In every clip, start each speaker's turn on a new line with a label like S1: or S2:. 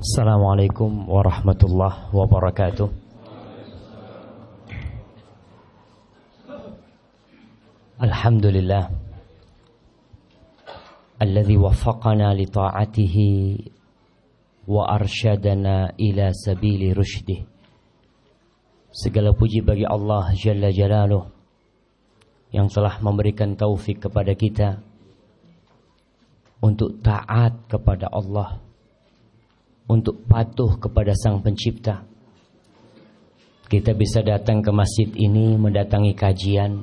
S1: Assalamualaikum warahmatullahi wabarakatuh. Alhamdulillah alladzi waffaqana li ta'atihi wa arsyadana ila sabili rushdih. Segala puji bagi Allah Jalla Jalaluh yang telah memberikan taufik kepada kita untuk taat kepada Allah, untuk patuh kepada Sang Pencipta. Kita bisa datang ke masjid ini mendatangi kajian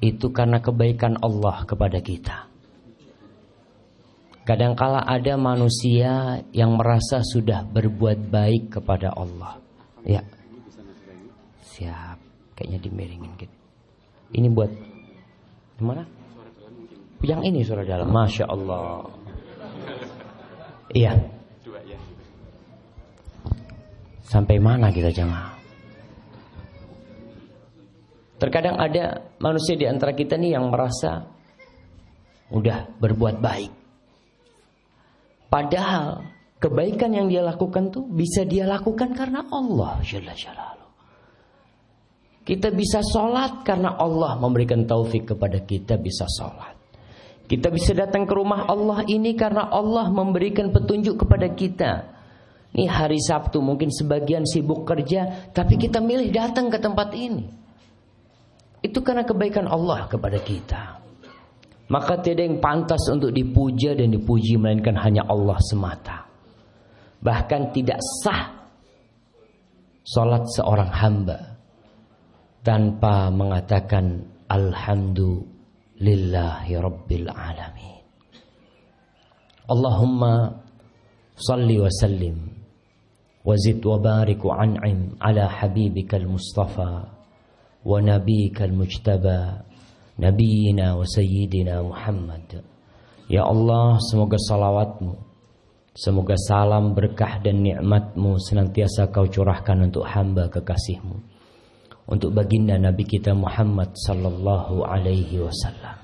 S1: itu karena kebaikan Allah kepada kita. Kadangkala ada manusia yang merasa sudah berbuat baik kepada Allah. Ya. Siap. Kayaknya dimiringin gitu. Ini buat mana? Yang ini suara dalam. Masya Allah. Iya. Sampai mana kita jangan? Terkadang ada manusia di antara kita nih yang merasa udah berbuat baik. Padahal kebaikan yang dia lakukan tuh bisa dia lakukan karena Allah Jalla. Kita bisa sholat karena Allah memberikan taufik kepada kita bisa sholat. Kita bisa datang ke rumah Allah ini karena Allah memberikan petunjuk kepada kita. Ini hari Sabtu mungkin sebagian sibuk kerja, tapi kita milih datang ke tempat ini. Itu karena kebaikan Allah kepada kita. Maka tidak yang pantas untuk dipuja dan dipuji melainkan hanya Allah semata. Bahkan tidak sah salat seorang hamba tanpa mengatakan alhamdulillahi rabbil alamin. Allahumma salli wa sallim an'im ala habibikal mustafa wa nabiyikal mujtaba nabiyina wa sayyidina Muhammad. Ya Allah, semoga salawatmu, semoga salam berkah dan nikmatmu senantiasa kau curahkan untuk hamba kekasihmu untuk baginda Nabi kita Muhammad sallallahu alaihi wasallam.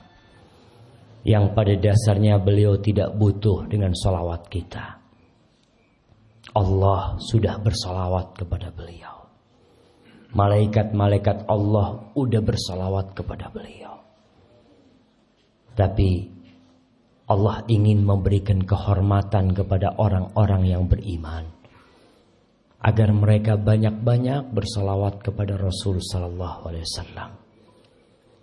S1: Yang pada dasarnya beliau tidak butuh dengan salawat kita. Allah sudah bersalawat kepada beliau. Malaikat-malaikat Allah sudah bersalawat kepada beliau. Tapi Allah ingin memberikan kehormatan kepada orang-orang yang beriman agar mereka banyak-banyak bersalawat kepada Rasul sallallahu alaihi wasallam.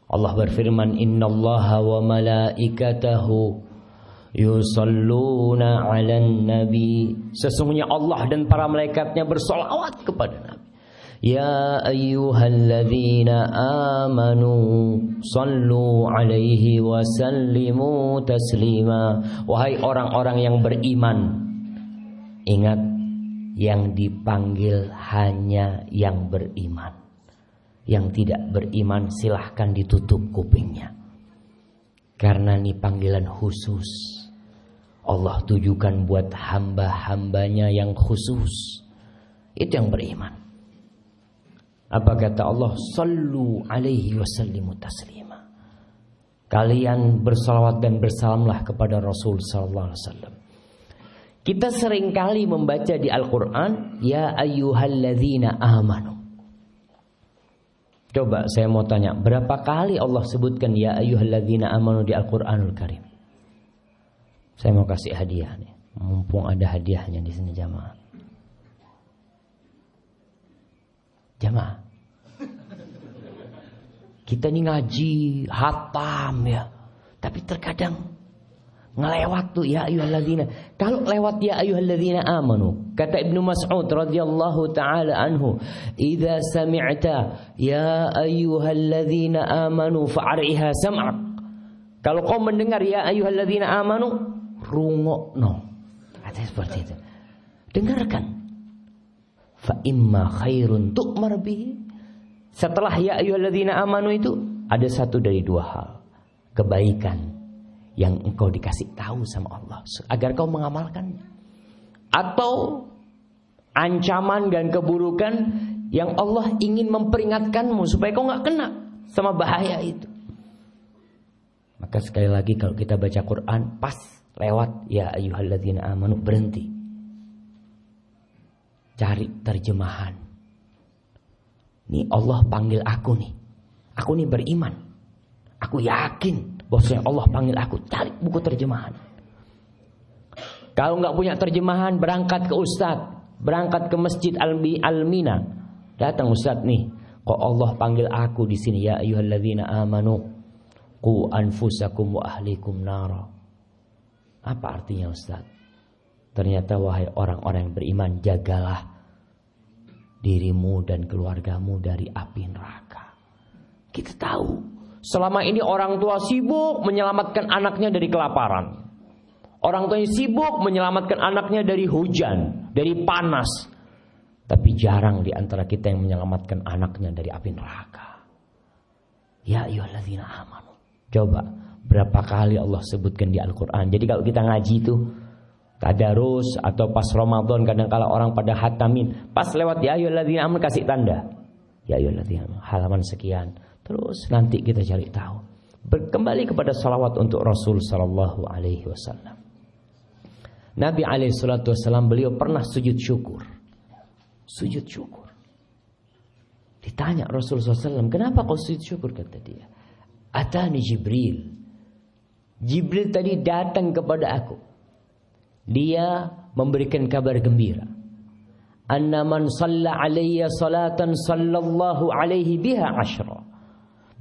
S1: Allah berfirman, "Innallaha wa malaikatahu yusalluna 'alan nabi." Sesungguhnya Allah dan para malaikatnya bersalawat kepada Nabi. Ya ayyuhalladzina amanu sallu alaihi wa sallimu taslima. Wahai orang-orang yang beriman, ingat yang dipanggil hanya yang beriman. Yang tidak beriman silahkan ditutup kupingnya. Karena ini panggilan khusus. Allah tujukan buat hamba-hambanya yang khusus. Itu yang beriman. Apa kata Allah? Sallu alaihi wasallimu taslima. Kalian bersalawat dan bersalamlah kepada Rasul sallallahu alaihi wasallam. Kita sering kali membaca di Al-Quran Ya ayyuhalladzina amanu Coba saya mau tanya Berapa kali Allah sebutkan Ya ayyuhalladzina amanu di Al-Quranul Karim Saya mau kasih hadiah nih. Mumpung ada hadiahnya di sini jamaah. Jamaah. Kita ini ngaji Hatam ya. Tapi terkadang ngelewat tuh ya ayyuhalladzina. Kalau lewat ya ayyuhalladzina amanu, kata Ibnu Mas'ud radhiyallahu taala anhu, "Idza sami'ta ya ayyuhalladzina amanu fa'riha sam'ak." Kalau kau mendengar ya ayyuhalladzina amanu, rungokno. Ada seperti itu. Dengarkan. Fa imma khairun tu'mar bihi. Setelah ya ayyuhalladzina amanu itu ada satu dari dua hal. Kebaikan yang engkau dikasih tahu sama Allah agar kau mengamalkannya atau ancaman dan keburukan yang Allah ingin memperingatkanmu supaya kau nggak kena sama bahaya itu maka sekali lagi kalau kita baca Quran pas lewat ya ayyuhalladzina amanu berhenti Cari terjemahan. Nih Allah panggil aku nih. Aku nih beriman. Aku yakin bahwasanya Allah panggil aku. Cari buku terjemahan. Kalau nggak punya terjemahan, berangkat ke ustadz, berangkat ke masjid Almi Almina. Datang ustadz nih, kok Allah panggil aku di sini ya ayyuhalladzina amanu qu anfusakum wa ahlikum nara. Apa artinya ustadz? Ternyata wahai orang-orang yang beriman, jagalah dirimu dan keluargamu dari api neraka. Kita tahu, selama ini orang tua sibuk menyelamatkan anaknya dari kelaparan. Orang tuanya sibuk menyelamatkan anaknya dari hujan, dari panas. Tapi jarang di antara kita yang menyelamatkan anaknya dari api neraka. Ya ayyuhalladzina amanu. Coba berapa kali Allah sebutkan di Al-Qur'an. Jadi kalau kita ngaji itu tadarus atau pas Ramadan kadang kala orang pada hatamin. Pas lewat ya ayyuhalladzina amanu kasih tanda. Ya ayyuhalladzina halaman sekian. Terus nanti kita cari tahu. Kembali kepada salawat untuk Rasul sallallahu alaihi wasallam. Nabi alaihi salatu wasallam beliau pernah sujud syukur. Sujud syukur. Ditanya Rasul SAW kenapa kau sujud syukur? kata dia. Atani Jibril Jibril tadi datang kepada aku dia memberikan kabar gembira. Anna man salla alayya salatan sallallahu alaihi biha ashra.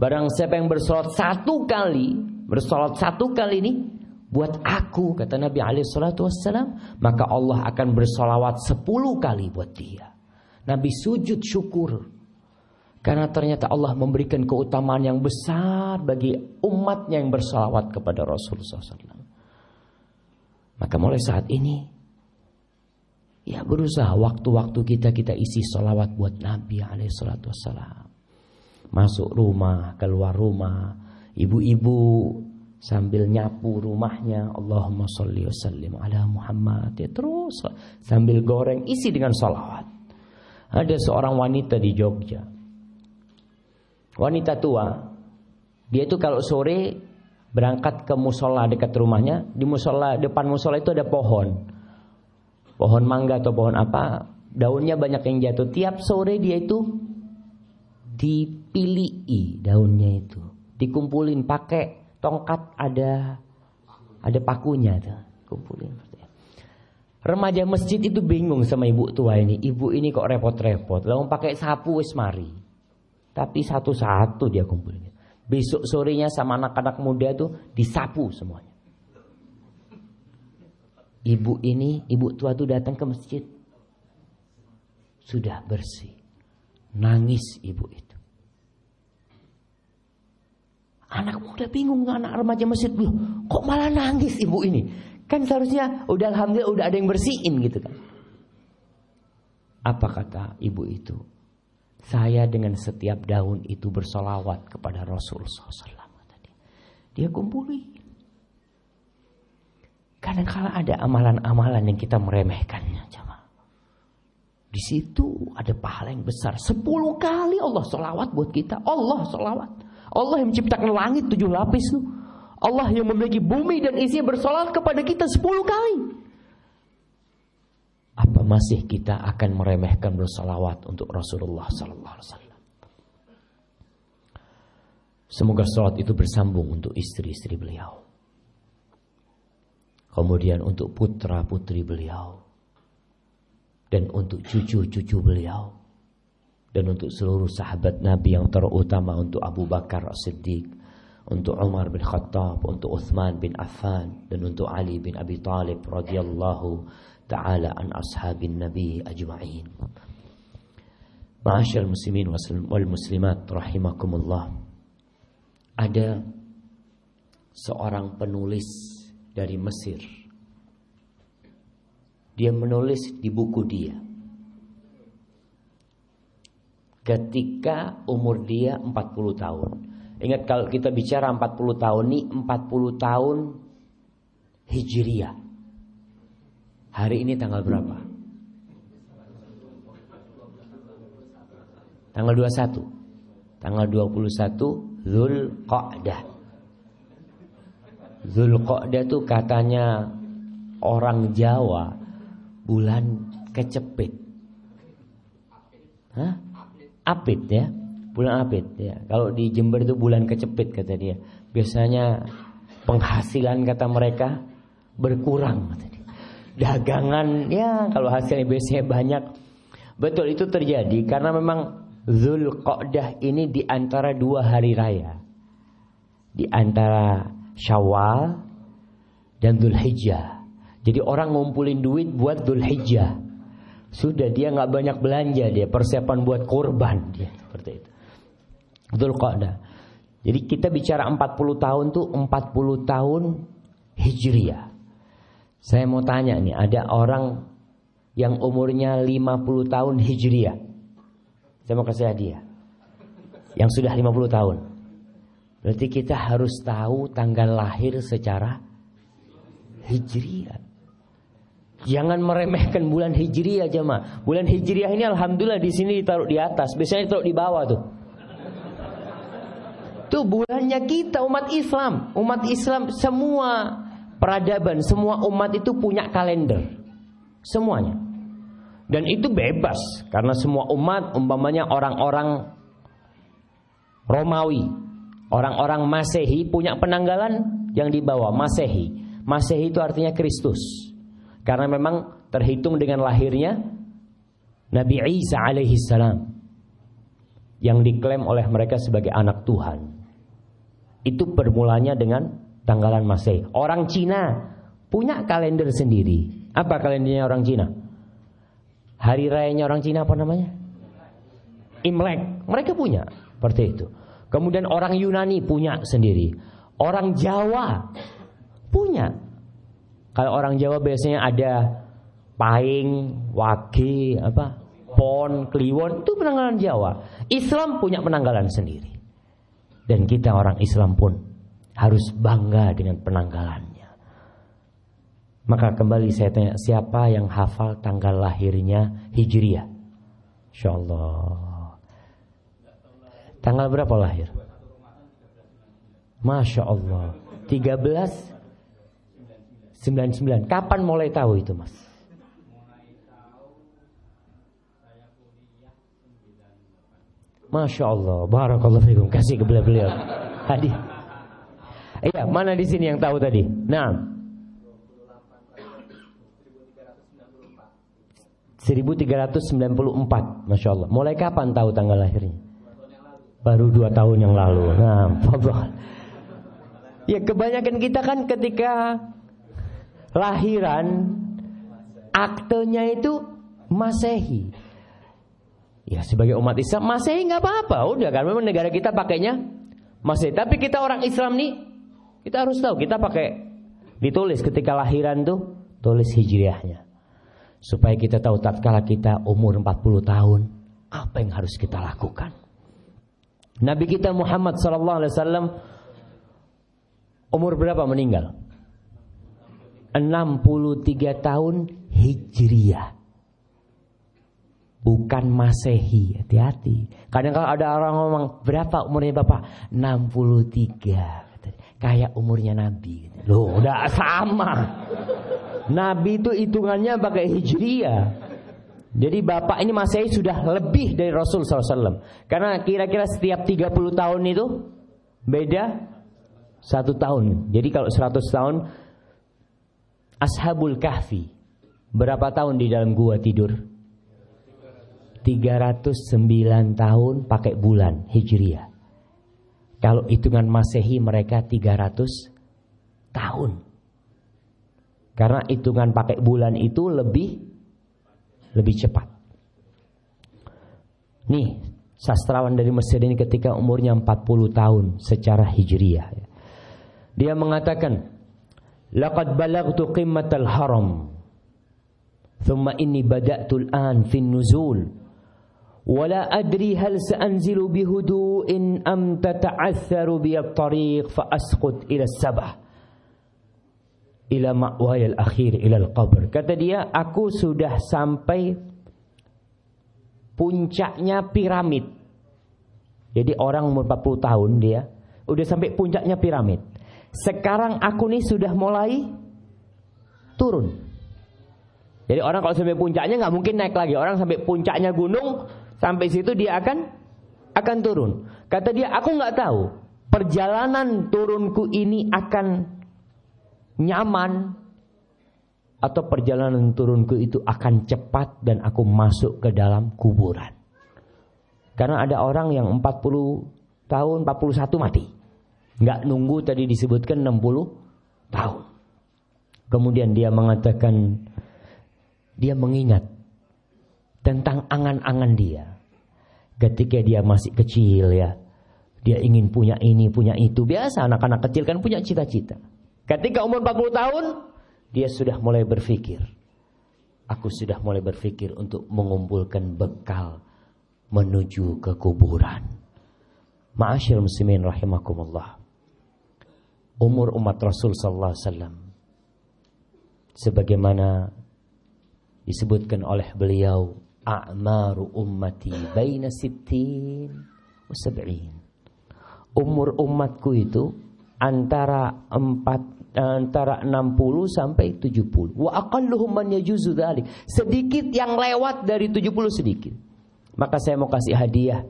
S1: Barang siapa yang bersolat satu kali, bersolat satu kali ini buat aku kata Nabi alaihi salatu wassalam, maka Allah akan bersolawat sepuluh kali buat dia. Nabi sujud syukur karena ternyata Allah memberikan keutamaan yang besar bagi umatnya yang bersolawat kepada Rasulullah SAW. Maka mulai saat ini Ya berusaha waktu-waktu kita kita isi sholawat buat Nabi wassalam. Masuk rumah, keluar rumah. Ibu-ibu sambil nyapu rumahnya. Allahumma salli wa sallim ala Muhammad. Ya terus sambil goreng isi dengan sholawat. Ada seorang wanita di Jogja. Wanita tua. Dia itu kalau sore berangkat ke musola dekat rumahnya, di musola depan musola itu ada pohon. Pohon mangga atau pohon apa, daunnya banyak yang jatuh. Tiap sore dia itu dipilih daunnya itu, dikumpulin pakai tongkat ada ada pakunya tuh, kumpulin. Remaja masjid itu bingung sama ibu tua ini. Ibu ini kok repot-repot. Lalu pakai sapu wis mari. Tapi satu-satu dia kumpulin. Besok sorenya sama anak-anak muda tuh disapu semuanya. Ibu ini, ibu tua tuh datang ke masjid. Sudah bersih. Nangis ibu itu. Anak muda bingung anak remaja masjid. Loh, kok malah nangis ibu ini? Kan seharusnya udah alhamdulillah udah ada yang bersihin gitu kan. Apa kata ibu itu? Saya dengan setiap daun itu bersolawat kepada Rasul SAW. Dia kumpuli. Kadang-kala ada amalan-amalan yang kita meremehkannya. Coba. Di situ ada pahala yang besar. Sepuluh kali Allah solawat buat kita. Allah solawat. Allah yang menciptakan langit tujuh lapis tuh. Allah yang memiliki bumi dan isinya bersolawat kepada kita sepuluh kali. Apa masih kita akan meremehkan bersalawat untuk Rasulullah sallallahu alaihi wasallam? Semoga salat itu bersambung untuk istri-istri beliau. Kemudian untuk putra-putri beliau. Dan untuk cucu-cucu beliau. Dan untuk seluruh sahabat Nabi yang terutama untuk Abu Bakar As-Siddiq. Untuk Umar bin Khattab, untuk Uthman bin Affan. Dan untuk Ali bin Abi Talib radhiyallahu تعالى عن أصحاب النبي أجمعين معاشر المسلمين والmuslimat rahimakumullah ada seorang penulis dari Mesir dia menulis di buku dia ketika umur dia 40 tahun ingat kalau kita bicara 40 tahun ini 40 tahun Hijriyah Hari ini tanggal berapa? Tanggal 21. Tanggal 21 Zul Qa'dah. Zul Qa'dah itu katanya orang Jawa bulan kecepit. Hah? Apit ya. Bulan Apit ya. Kalau di Jember itu bulan kecepit kata dia. Biasanya penghasilan kata mereka berkurang kata dia. Dagangan ya kalau hasilnya biasanya banyak. Betul itu terjadi karena memang Zulqa'dah ini di antara dua hari raya. Di antara Syawal dan Zulhijjah. Jadi orang ngumpulin duit buat Zulhijjah. Sudah dia nggak banyak belanja dia persiapan buat korban dia seperti itu. Dzulqa'dah. Jadi kita bicara 40 tahun tuh 40 tahun Hijriah. Saya mau tanya nih, ada orang yang umurnya 50 tahun Hijriah. Saya mau kasih hadiah. Yang sudah 50 tahun. Berarti kita harus tahu tanggal lahir secara Hijriah. Jangan meremehkan bulan Hijriah jemaah. Bulan Hijriah ini alhamdulillah di sini ditaruh di atas, biasanya ditaruh di bawah tuh. Itu bulannya kita umat Islam. Umat Islam semua peradaban, semua umat itu punya kalender. Semuanya. Dan itu bebas karena semua umat umpamanya orang-orang Romawi, orang-orang Masehi punya penanggalan yang dibawa Masehi. Masehi itu artinya Kristus. Karena memang terhitung dengan lahirnya Nabi Isa alaihi salam yang diklaim oleh mereka sebagai anak Tuhan. Itu bermulanya dengan tanggalan Masehi. Orang Cina punya kalender sendiri. Apa kalendernya orang Cina? Hari rayanya orang Cina apa namanya? Imlek. Mereka punya seperti itu. Kemudian orang Yunani punya sendiri. Orang Jawa punya. Kalau orang Jawa biasanya ada Paing, Wage, apa, Pon, Kliwon itu penanggalan Jawa. Islam punya penanggalan sendiri. Dan kita orang Islam pun harus bangga dengan penanggalannya. Maka kembali saya tanya, siapa yang hafal tanggal lahirnya Hijriah? Insya Allah. Tanggal berapa lahir? Masya Allah. 13 99. Kapan mulai tahu itu mas? Masya Allah, barakallahu fikum. Kasih ke beliau. Hadiah. Iya, mana di sini yang tahu tadi? Nah. 1394 Masya Allah Mulai kapan tahu tanggal lahirnya? Baru dua tahun yang lalu Nah, fadhal. Ya kebanyakan kita kan ketika Lahiran Aktenya itu Masehi Ya sebagai umat Islam masih nggak apa-apa, udah kan memang negara kita pakainya masih. Tapi kita orang Islam nih, kita harus tahu kita pakai ditulis ketika lahiran tuh tulis hijriahnya. Supaya kita tahu tatkala kita umur 40 tahun, apa yang harus kita lakukan. Nabi kita Muhammad sallallahu alaihi wasallam umur berapa meninggal? 63 tahun hijriah bukan Masehi. Hati-hati. Kadang kalau ada orang ngomong, berapa umurnya Bapak? 63. Kayak umurnya Nabi. Loh, udah sama. Nabi itu hitungannya pakai Hijriah. Jadi Bapak ini Masehi sudah lebih dari Rasul SAW. Karena kira-kira setiap 30 tahun itu beda satu tahun. Jadi kalau 100 tahun Ashabul Kahfi berapa tahun di dalam gua tidur? 309 tahun pakai bulan Hijriah. Kalau hitungan Masehi mereka 300 tahun. Karena hitungan pakai bulan itu lebih lebih cepat. Nih, sastrawan dari Mesir ini ketika umurnya 40 tahun secara Hijriah. Dia mengatakan, "Laqad balagtu qimmatal haram." Thumma inni bada'tu al-an fin nuzul ولا أدري هل سأنزل بهدوء أم تتعثر بي الطريق فأسقط إلى السبع إلى مأواي الأخير إلى القبر kata dia aku sudah sampai puncaknya piramid jadi orang umur 40 tahun dia udah sampai puncaknya piramid sekarang aku nih sudah mulai turun jadi orang kalau sampai puncaknya nggak mungkin naik lagi orang sampai puncaknya gunung Sampai situ dia akan akan turun. Kata dia, aku nggak tahu perjalanan turunku ini akan nyaman atau perjalanan turunku itu akan cepat dan aku masuk ke dalam kuburan. Karena ada orang yang 40 tahun, 41 mati. Nggak nunggu tadi disebutkan 60 tahun. Kemudian dia mengatakan, dia mengingat tentang angan-angan dia. Ketika dia masih kecil ya, dia ingin punya ini, punya itu. Biasa anak-anak kecil kan punya cita-cita. Ketika umur 40 tahun, dia sudah mulai berpikir. Aku sudah mulai berpikir untuk mengumpulkan bekal menuju ke kuburan. Ma'asyil muslimin rahimakumullah. Umur umat Rasul sallallahu alaihi wasallam sebagaimana disebutkan oleh beliau a'maru ummati baina sittin wa sab'in. Umur umatku itu antara empat antara 60 sampai 70. Wa aqalluhum man yajuzu dzalik. Sedikit yang lewat dari 70 sedikit. Maka saya mau kasih hadiah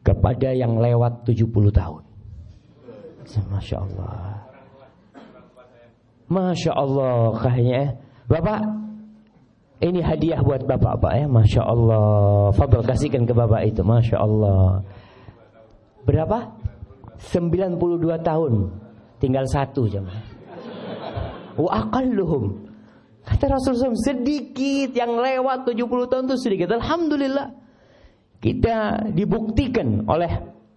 S1: kepada yang lewat 70 tahun. Masya Allah. Masya Allah kayaknya. Eh. Bapak, ini hadiah buat bapak pak ya. Masya Allah. Fadl kasihkan ke bapak itu. Masya Allah. Berapa? 92 tahun. Tinggal satu jemaah. Wa aqalluhum. Kata Rasulullah sedikit yang lewat 70 tahun itu sedikit. Alhamdulillah. Kita dibuktikan oleh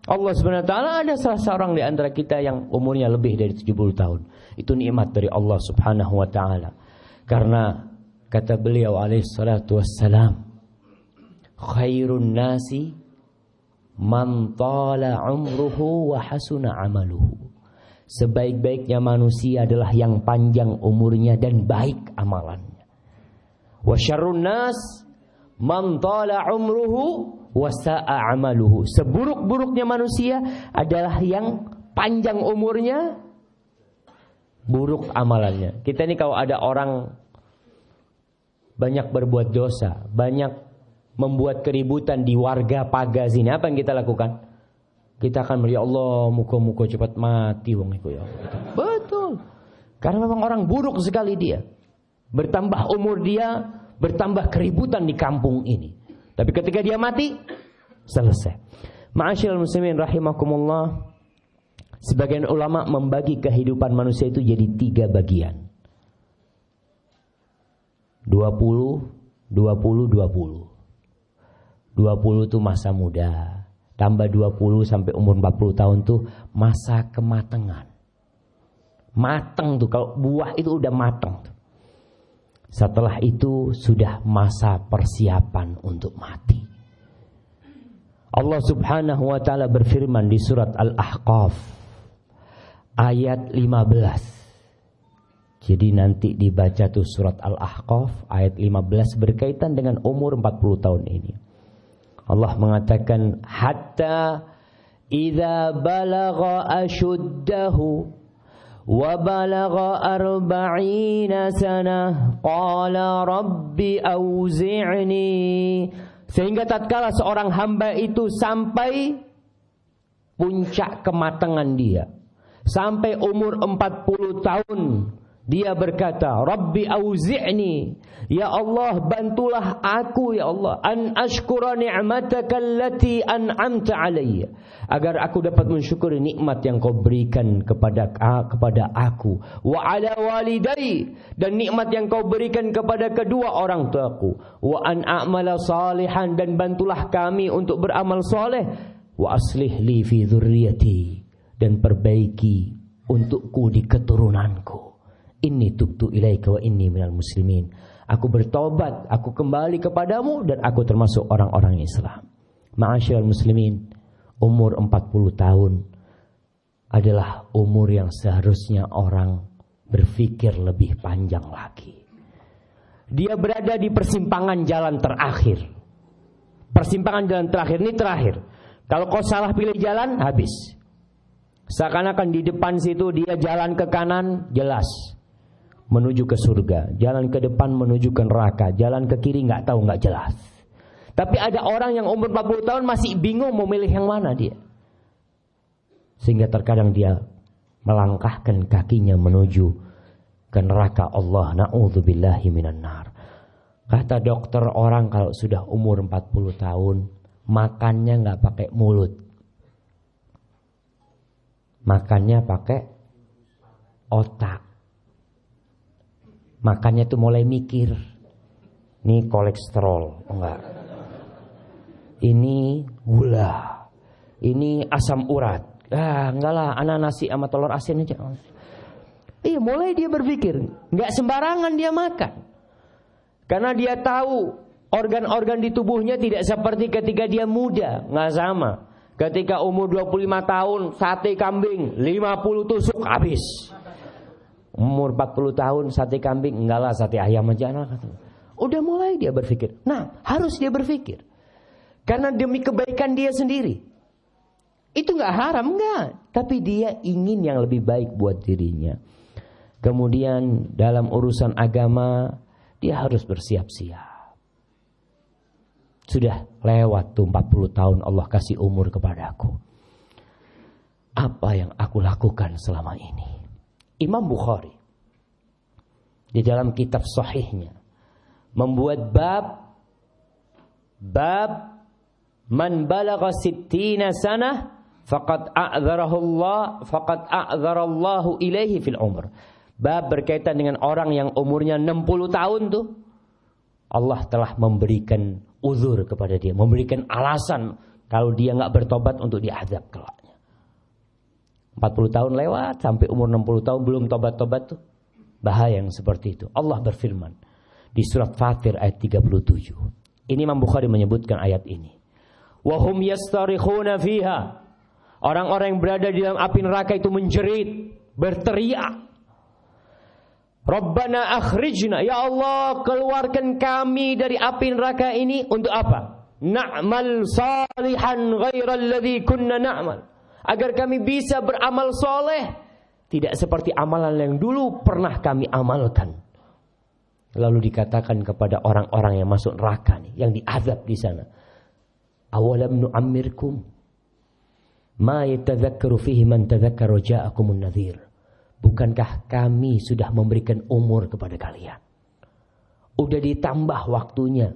S1: Allah Subhanahu wa taala ada salah seorang di antara kita yang umurnya lebih dari 70 tahun. Itu nikmat dari Allah Subhanahu wa taala. Karena kata beliau alaihi salatu wassalam, khairun nasi man tala umruhu wa hasuna amaluhu. Sebaik-baiknya manusia adalah yang panjang umurnya dan baik amalannya. Wa syarrun nas man tala umruhu wa sa'a amaluhu. Seburuk-buruknya manusia adalah yang panjang umurnya buruk amalannya. Kita ini kalau ada orang banyak berbuat dosa, banyak membuat keributan di warga paga sini, apa yang kita lakukan? Kita akan melihat Allah muka-muka cepat mati wong itu ya. Betul. Karena memang orang buruk sekali dia. Bertambah umur dia, bertambah keributan di kampung ini. Tapi ketika dia mati, selesai. Ma'asyiral muslimin rahimakumullah. Sebagian ulama membagi kehidupan manusia itu jadi tiga bagian. 20, 20, 20. 20 itu masa muda tambah 20 sampai umur 40 tahun tuh masa kematangan. Matang tuh kalau buah itu udah matang tuh. Setelah itu sudah masa persiapan untuk mati. Allah Subhanahu wa taala berfirman di surat Al-Ahqaf ayat 15. Jadi nanti dibaca tuh surat Al-Ahqaf ayat 15 berkaitan dengan umur 40 tahun ini. Allah mengatakan hatta idza balagha ashuddahu wa balagha arba'ina sana qala rabbi auzi'ni sehingga tatkala seorang hamba itu sampai puncak kematangan dia sampai umur 40 tahun dia berkata, Rabbi auzi'ni, Ya Allah bantulah aku ya Allah, an ashkura ni'mataka allati an'amta alayya. Agar aku dapat mensyukuri nikmat yang kau berikan kepada kepada aku. Wa ala walidai, dan nikmat yang kau berikan kepada kedua orang tuaku. Wa an a'mala salihan, dan bantulah kami untuk beramal soleh. Wa aslih li fi dhurriyati, dan perbaiki untukku di keturunanku. Inni tubtu ilaika wa inni minal muslimin. Aku bertobat, aku kembali kepadamu dan aku termasuk orang-orang Islam. Ma'asyiral muslimin, umur 40 tahun adalah umur yang seharusnya orang berpikir lebih panjang lagi. Dia berada di persimpangan jalan terakhir. Persimpangan jalan terakhir ini terakhir. Kalau kau salah pilih jalan, habis. Seakan-akan di depan situ dia jalan ke kanan, jelas menuju ke surga, jalan ke depan menuju ke neraka, jalan ke kiri nggak tahu nggak jelas. Tapi ada orang yang umur 40 tahun masih bingung mau milih yang mana dia. Sehingga terkadang dia melangkahkan kakinya menuju ke neraka Allah. Na'udzubillahi minan nar. Kata dokter orang kalau sudah umur 40 tahun makannya nggak pakai mulut. Makannya pakai otak. Makannya tuh mulai mikir. Ini kolesterol, enggak ini gula, ini asam urat. Ah, enggak lah, anak nasi sama telur asin aja. Iya, mulai dia berpikir, enggak sembarangan dia makan. Karena dia tahu organ-organ di tubuhnya tidak seperti ketika dia muda, enggak sama. Ketika umur 25 tahun, sate kambing 50 tusuk habis. Umur 40 tahun sate kambing, enggak lah sate ayam aja lah Udah mulai dia berpikir. Nah, harus dia berpikir. Karena demi kebaikan dia sendiri. Itu nggak haram, nggak. Tapi dia ingin yang lebih baik buat dirinya. Kemudian dalam urusan agama, dia harus bersiap-siap. Sudah lewat tuh 40 tahun Allah kasih umur kepadaku. Apa yang aku lakukan selama ini? Imam Bukhari di dalam kitab sahihnya membuat bab bab Man balagha sittina sana faqad a'dzarahu Allah faqad a'dzarallahu ilaihi fil umr. Bab berkaitan dengan orang yang umurnya 60 tahun tuh Allah telah memberikan uzur kepada dia, memberikan alasan kalau dia nggak bertobat untuk diazab kelaknya. 40 tahun lewat sampai umur 60 tahun belum tobat-tobat tuh. Bahaya yang seperti itu. Allah berfirman di surat Fatir ayat 37. Ini Imam Bukhari menyebutkan ayat ini wahum yastarikhuna fiha. Orang-orang yang berada di dalam api neraka itu menjerit, berteriak. Rabbana akhrijna, ya Allah, keluarkan kami dari api neraka ini untuk apa? Na'mal salihan ghairal ladzi kunna na'mal. Agar kami bisa beramal soleh tidak seperti amalan yang dulu pernah kami amalkan. Lalu dikatakan kepada orang-orang yang masuk neraka nih, yang diazab di sana. Awalam nu'ammirkum ma yatadzakkaru fihi man tadzakkara ja'akumun nadhir. Bukankah kami sudah memberikan umur kepada kalian? Udah ditambah waktunya.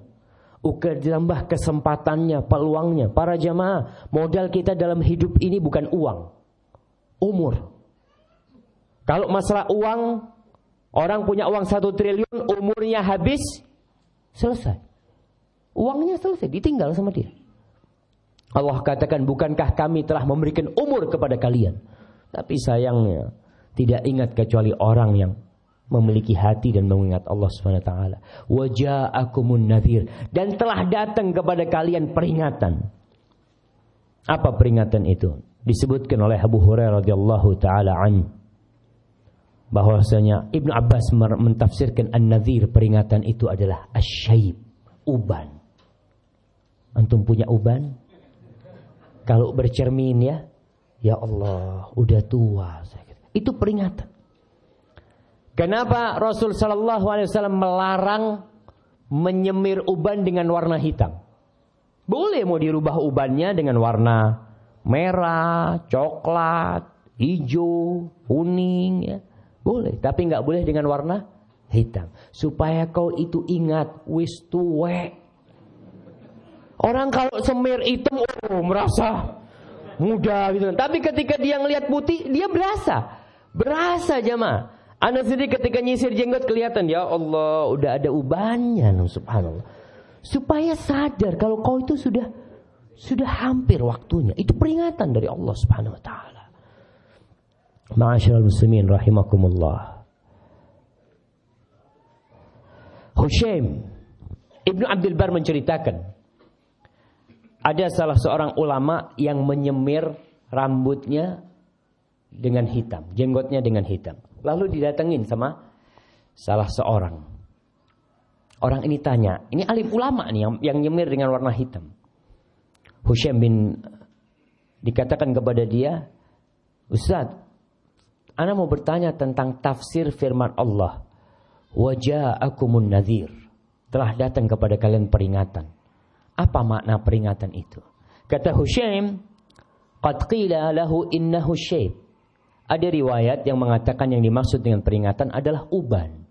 S1: Udah ditambah kesempatannya, peluangnya. Para jamaah, modal kita dalam hidup ini bukan uang. Umur. Kalau masalah uang, orang punya uang satu triliun, umurnya habis, selesai. Uangnya selesai, ditinggal sama dia. Allah katakan, bukankah kami telah memberikan umur kepada kalian? Tapi sayangnya, tidak ingat kecuali orang yang memiliki hati dan mengingat Allah SWT. Waja'akumun nadhir. Dan telah datang kepada kalian peringatan. Apa peringatan itu? Disebutkan oleh Abu Hurairah radhiyallahu taala an bahwasanya Ibnu Abbas mentafsirkan an-nadhir peringatan itu adalah asyib, uban. Antum punya uban? Kalau bercermin ya, ya Allah, udah tua. Itu peringatan. Kenapa Rasul Shallallahu Alaihi Wasallam melarang menyemir uban dengan warna hitam? Boleh mau dirubah ubannya dengan warna merah, coklat, hijau, kuning, ya. boleh. Tapi nggak boleh dengan warna hitam. Supaya kau itu ingat wis tuwek Orang kalau semir hitam oh merasa muda gitu. Tapi ketika dia ngelihat putih, dia berasa. Berasa jemaah. Anak sendiri ketika nyisir jenggot kelihatan ya Allah udah ada ubannya subhanallah. Supaya sadar kalau kau itu sudah sudah hampir waktunya. Itu peringatan dari Allah Subhanahu wa taala. Ma'asyiral muslimin rahimakumullah. Hushaim Ibnu Abdul Bar menceritakan ada salah seorang ulama yang menyemir rambutnya dengan hitam, jenggotnya dengan hitam. Lalu didatengin sama salah seorang. Orang ini tanya, ini alim ulama nih yang, yang nyemir dengan warna hitam. Husain bin dikatakan kepada dia, Ustaz, Anda mau bertanya tentang tafsir firman Allah. Wajah akumun nadhir. Telah datang kepada kalian peringatan. Apa makna peringatan itu? Kata Hushaim, Qad qila lahu innahu syayb. Ada riwayat yang mengatakan yang dimaksud dengan peringatan adalah uban.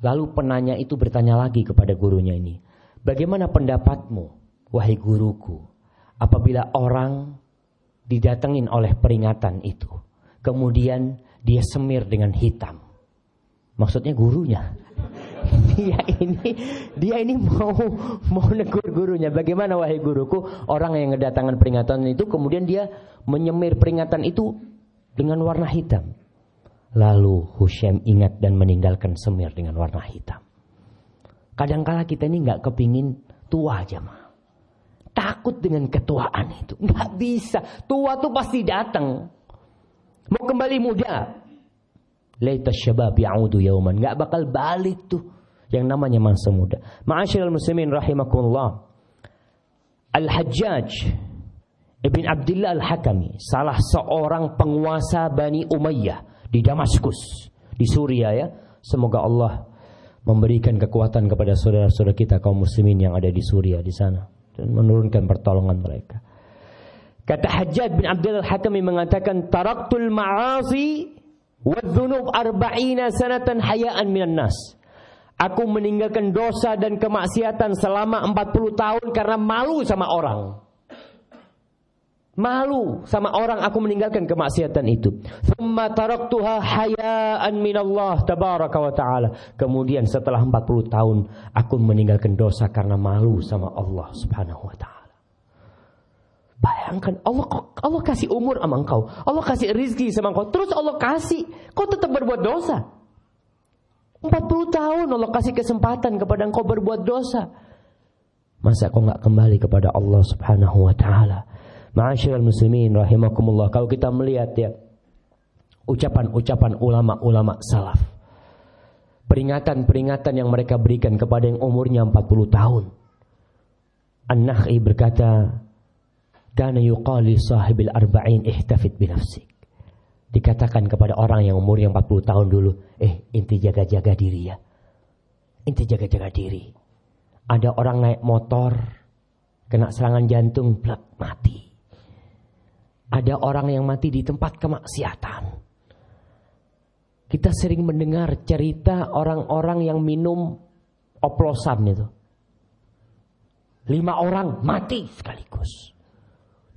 S1: Lalu penanya itu bertanya lagi kepada gurunya ini. Bagaimana pendapatmu, wahai guruku, apabila orang didatengin oleh peringatan itu. Kemudian dia semir dengan hitam. Maksudnya gurunya. dia ini dia ini mau mau negur gurunya. Bagaimana wahai guruku? Orang yang kedatangan peringatan itu kemudian dia menyemir peringatan itu dengan warna hitam. Lalu Husham ingat dan meninggalkan semir dengan warna hitam. Kadangkala kita ini nggak kepingin tua aja mah. Takut dengan ketuaan itu. Nggak bisa. Tua tuh pasti datang. Mau kembali muda. Laita syabab ya'udu yauman. Nggak bakal balik tuh yang namanya masa muda. Ma'asyiral muslimin rahimakumullah. Al-Hajjaj Ibn Abdullah Al-Hakami, salah seorang penguasa Bani Umayyah di Damaskus, di Suria ya. Semoga Allah memberikan kekuatan kepada saudara-saudara kita kaum muslimin yang ada di Suria di sana dan menurunkan pertolongan mereka. Kata Hajjaj bin Abdullah Al-Hakami mengatakan taraktul ma'asi wa dhunub arba'ina sanatan hayaan minan nas. Aku meninggalkan dosa dan kemaksiatan selama 40 tahun karena malu sama orang. Malu sama orang aku meninggalkan kemaksiatan itu. Thumma taraktuha hayaan minallah tabaraka wa ta'ala. Kemudian setelah 40 tahun aku meninggalkan dosa karena malu sama Allah subhanahu wa ta'ala. Bayangkan Allah Allah kasih umur sama engkau. Allah kasih rizki sama engkau. Terus Allah kasih. Kau tetap berbuat dosa. 40 tahun Allah kasih kesempatan kepada engkau berbuat dosa. Masa kau nggak kembali kepada Allah Subhanahu wa taala? Ma'asyiral muslimin rahimakumullah. Kalau kita melihat ya ucapan-ucapan ulama-ulama salaf. Peringatan-peringatan yang mereka berikan kepada yang umurnya 40 tahun. An-Nakh'i berkata, "Kana yuqali sahibil arba'in ihtafid binafsik." Dikatakan kepada orang yang umurnya 40 tahun dulu, eh inti jaga-jaga diri ya. Inti jaga-jaga diri. Ada orang naik motor, kena serangan jantung, blek, mati. Ada orang yang mati di tempat kemaksiatan. Kita sering mendengar cerita orang-orang yang minum oplosan itu. Lima orang mati sekaligus.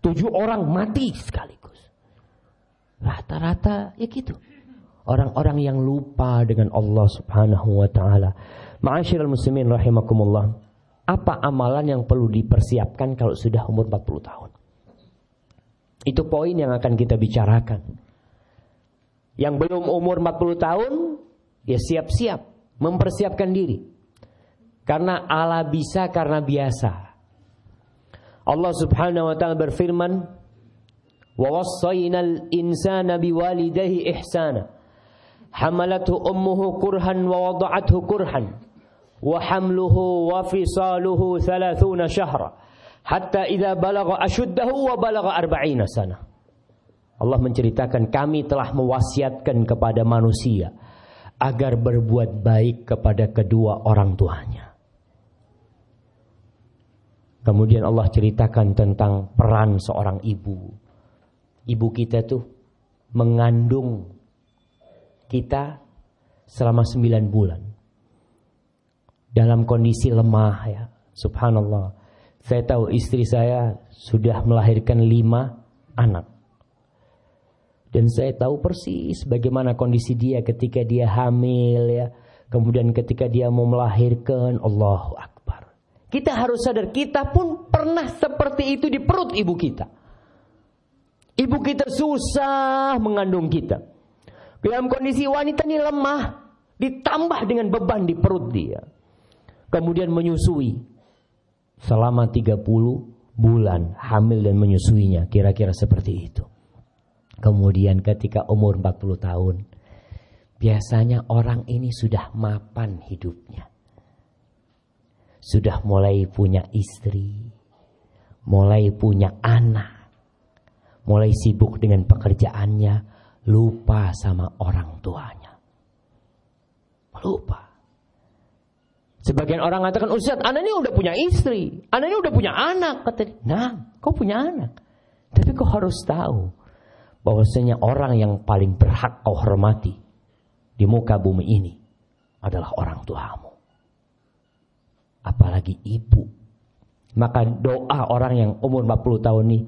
S1: Tujuh orang mati sekaligus. Rata-rata ya gitu. Orang-orang yang lupa dengan Allah Subhanahu wa taala. Ma'asyiral muslimin rahimakumullah. Apa amalan yang perlu dipersiapkan kalau sudah umur 40 tahun? Itu poin yang akan kita bicarakan. Yang belum umur 40 tahun, ya siap-siap, mempersiapkan diri. Karena ala bisa karena biasa. Allah Subhanahu wa taala berfirman, "Wa wassayna al-insana biwalidayhi ihsana." Hamalathu ummuhu kurhan wa wada'athu kurhan. Wa hamluhu wa fisaluhu 30 syahra hatta idza balagha ashuddahu wa balagha arba'ina sana. Allah menceritakan kami telah mewasiatkan kepada manusia agar berbuat baik kepada kedua orang tuanya. Kemudian Allah ceritakan tentang peran seorang ibu. Ibu kita tuh mengandung kita selama sembilan bulan. Dalam kondisi lemah ya, subhanallah saya tahu istri saya sudah melahirkan lima anak dan saya tahu persis bagaimana kondisi dia ketika dia hamil ya kemudian ketika dia mau melahirkan Allahu Akbar kita harus sadar kita pun pernah seperti itu di perut ibu kita Ibu kita susah mengandung kita. Dalam kondisi wanita ini lemah. Ditambah dengan beban di perut dia. Kemudian menyusui. Selama 30 bulan hamil dan menyusuinya. Kira-kira seperti itu. Kemudian ketika umur 40 tahun. Biasanya orang ini sudah mapan hidupnya. Sudah mulai punya istri. Mulai punya anak mulai sibuk dengan pekerjaannya, lupa sama orang tuanya. Lupa. Sebagian orang mengatakan, Ustaz, anak ini udah punya istri. Anak ini udah punya anak. Kata dia, nah, kau punya anak. Tapi kau harus tahu bahwasanya orang yang paling berhak kau hormati di muka bumi ini adalah orang tuamu. Apalagi ibu. Maka doa orang yang umur 40 tahun ini,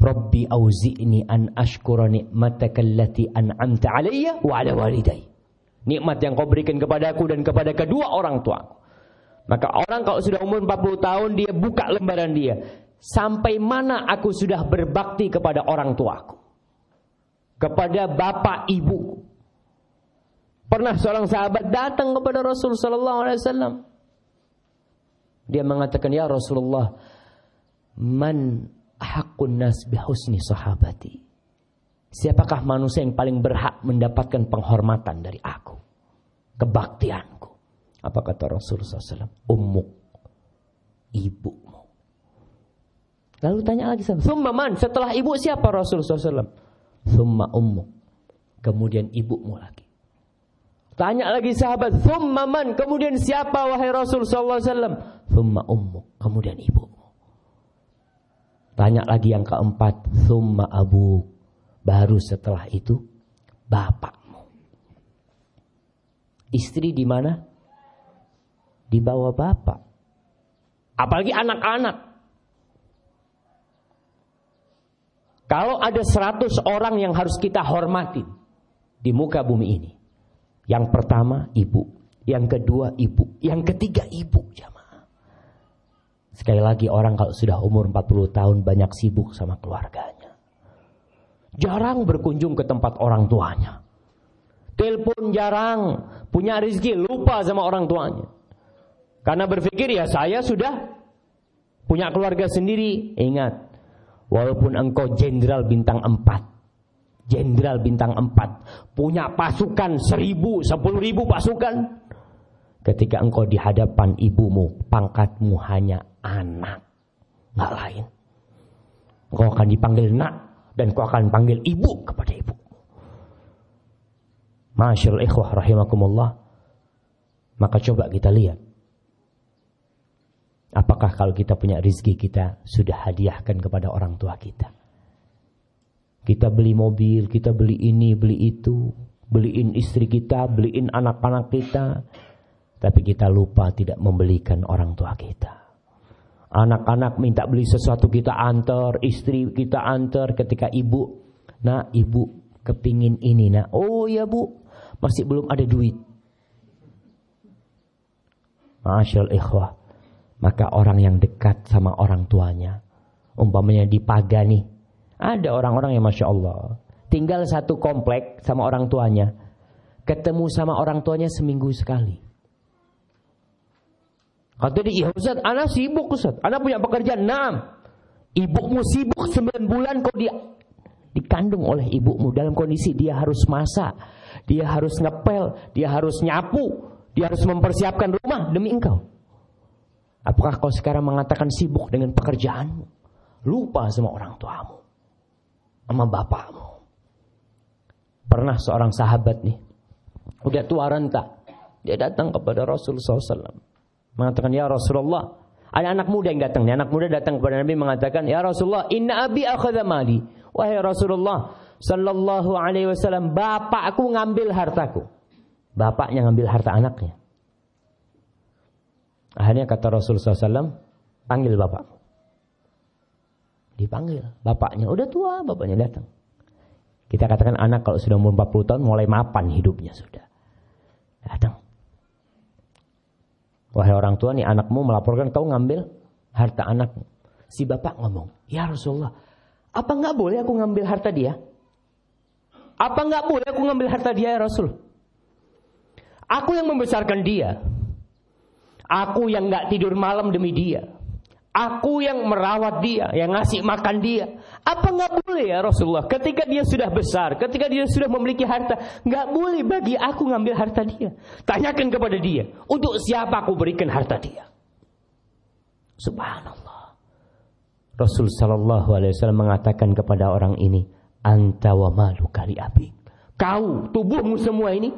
S1: Rabbi auzi'ni an ashkura ni'mataka allati an'amta alayya wa ala walidai. Nikmat yang kau berikan kepadaku dan kepada kedua orang tuaku. Maka orang kalau sudah umur 40 tahun dia buka lembaran dia. Sampai mana aku sudah berbakti kepada orang tuaku. Kepada bapak ibu. Pernah seorang sahabat datang kepada Rasul sallallahu alaihi wasallam. Dia mengatakan, "Ya Rasulullah, man haqqun nas bihusni sahabati?" Siapakah manusia yang paling berhak mendapatkan penghormatan dari aku? Kebaktianku. Apa kata Rasulullah SAW? Ummuk. Ibumu. Lalu tanya lagi sama. Summa man. Setelah ibu siapa Rasulullah SAW? Summa ummuk. Kemudian ibumu lagi. Tanya lagi sahabat, "Tsumma man?" Kemudian siapa wahai Rasul sallallahu alaihi wasallam? "Tsumma ummuk." Kemudian ibumu. Tanya lagi yang keempat, "Tsumma abu." Baru setelah itu bapakmu. Istri di mana? Di bawah bapak. Apalagi anak-anak. Kalau ada 100 orang yang harus kita hormati di muka bumi ini. Yang pertama ibu, yang kedua ibu, yang ketiga ibu jamaah. Sekali lagi orang kalau sudah umur 40 tahun banyak sibuk sama keluarganya. Jarang berkunjung ke tempat orang tuanya. Telepon jarang, punya rezeki lupa sama orang tuanya. Karena berpikir ya saya sudah punya keluarga sendiri. Ingat, walaupun engkau jenderal bintang 4, jenderal bintang 4 punya pasukan seribu, sepuluh ribu pasukan. Ketika engkau di hadapan ibumu, pangkatmu hanya anak, nggak lain. Engkau akan dipanggil nak dan engkau akan panggil ibu kepada ibu. Masyaallah ikhwah rahimakumullah. Maka coba kita lihat. Apakah kalau kita punya rizki kita sudah hadiahkan kepada orang tua kita? Kita beli mobil, kita beli ini, beli itu, beliin istri kita, beliin anak-anak kita. Tapi kita lupa tidak membelikan orang tua kita. Anak-anak minta beli sesuatu kita antar, istri kita antar ketika ibu. Nah ibu kepingin ini nah. Oh ya bu, masih belum ada duit. Masyal ikhwah. Maka orang yang dekat sama orang tuanya. Umpamanya dipagani ada orang-orang yang Masya Allah Tinggal satu komplek sama orang tuanya Ketemu sama orang tuanya seminggu sekali Kata dia, iya Ustaz, anak sibuk Ustaz Anak punya pekerjaan, enam Ibumu sibuk sembilan bulan kau dia dikandung oleh ibumu dalam kondisi dia harus masak, dia harus ngepel, dia harus nyapu, dia harus mempersiapkan rumah demi engkau. Apakah kau sekarang mengatakan sibuk dengan pekerjaanmu? Lupa sama orang tuamu sama bapakmu. Pernah seorang sahabat nih, udah tua renta, dia datang kepada Rasulullah SAW. Mengatakan, Ya Rasulullah, ada anak muda yang datang. Nih, anak muda datang kepada Nabi mengatakan, Ya Rasulullah, inna abi akhadha mali. Wahai Rasulullah, Sallallahu alaihi wasallam, bapakku ngambil hartaku. Bapaknya ngambil harta anaknya. Akhirnya kata Rasulullah SAW, panggil bapakmu. Dipanggil bapaknya, udah tua, bapaknya datang. Kita katakan anak kalau sudah umur 40 tahun mulai mapan hidupnya sudah. Datang. Wahai orang tua nih anakmu melaporkan kau ngambil harta anakmu. Si bapak ngomong, ya Rasulullah, apa nggak boleh aku ngambil harta dia? Apa nggak boleh aku ngambil harta dia ya Rasul? Aku yang membesarkan dia. Aku yang nggak tidur malam demi dia. Aku yang merawat dia, yang ngasih makan dia. Apa nggak boleh ya Rasulullah? Ketika dia sudah besar, ketika dia sudah memiliki harta, nggak boleh bagi aku ngambil harta dia. Tanyakan kepada dia, untuk siapa aku berikan harta dia? Subhanallah. Rasul Shallallahu Alaihi Wasallam mengatakan kepada orang ini, anta wa malu kali abik. Kau, tubuhmu semua ini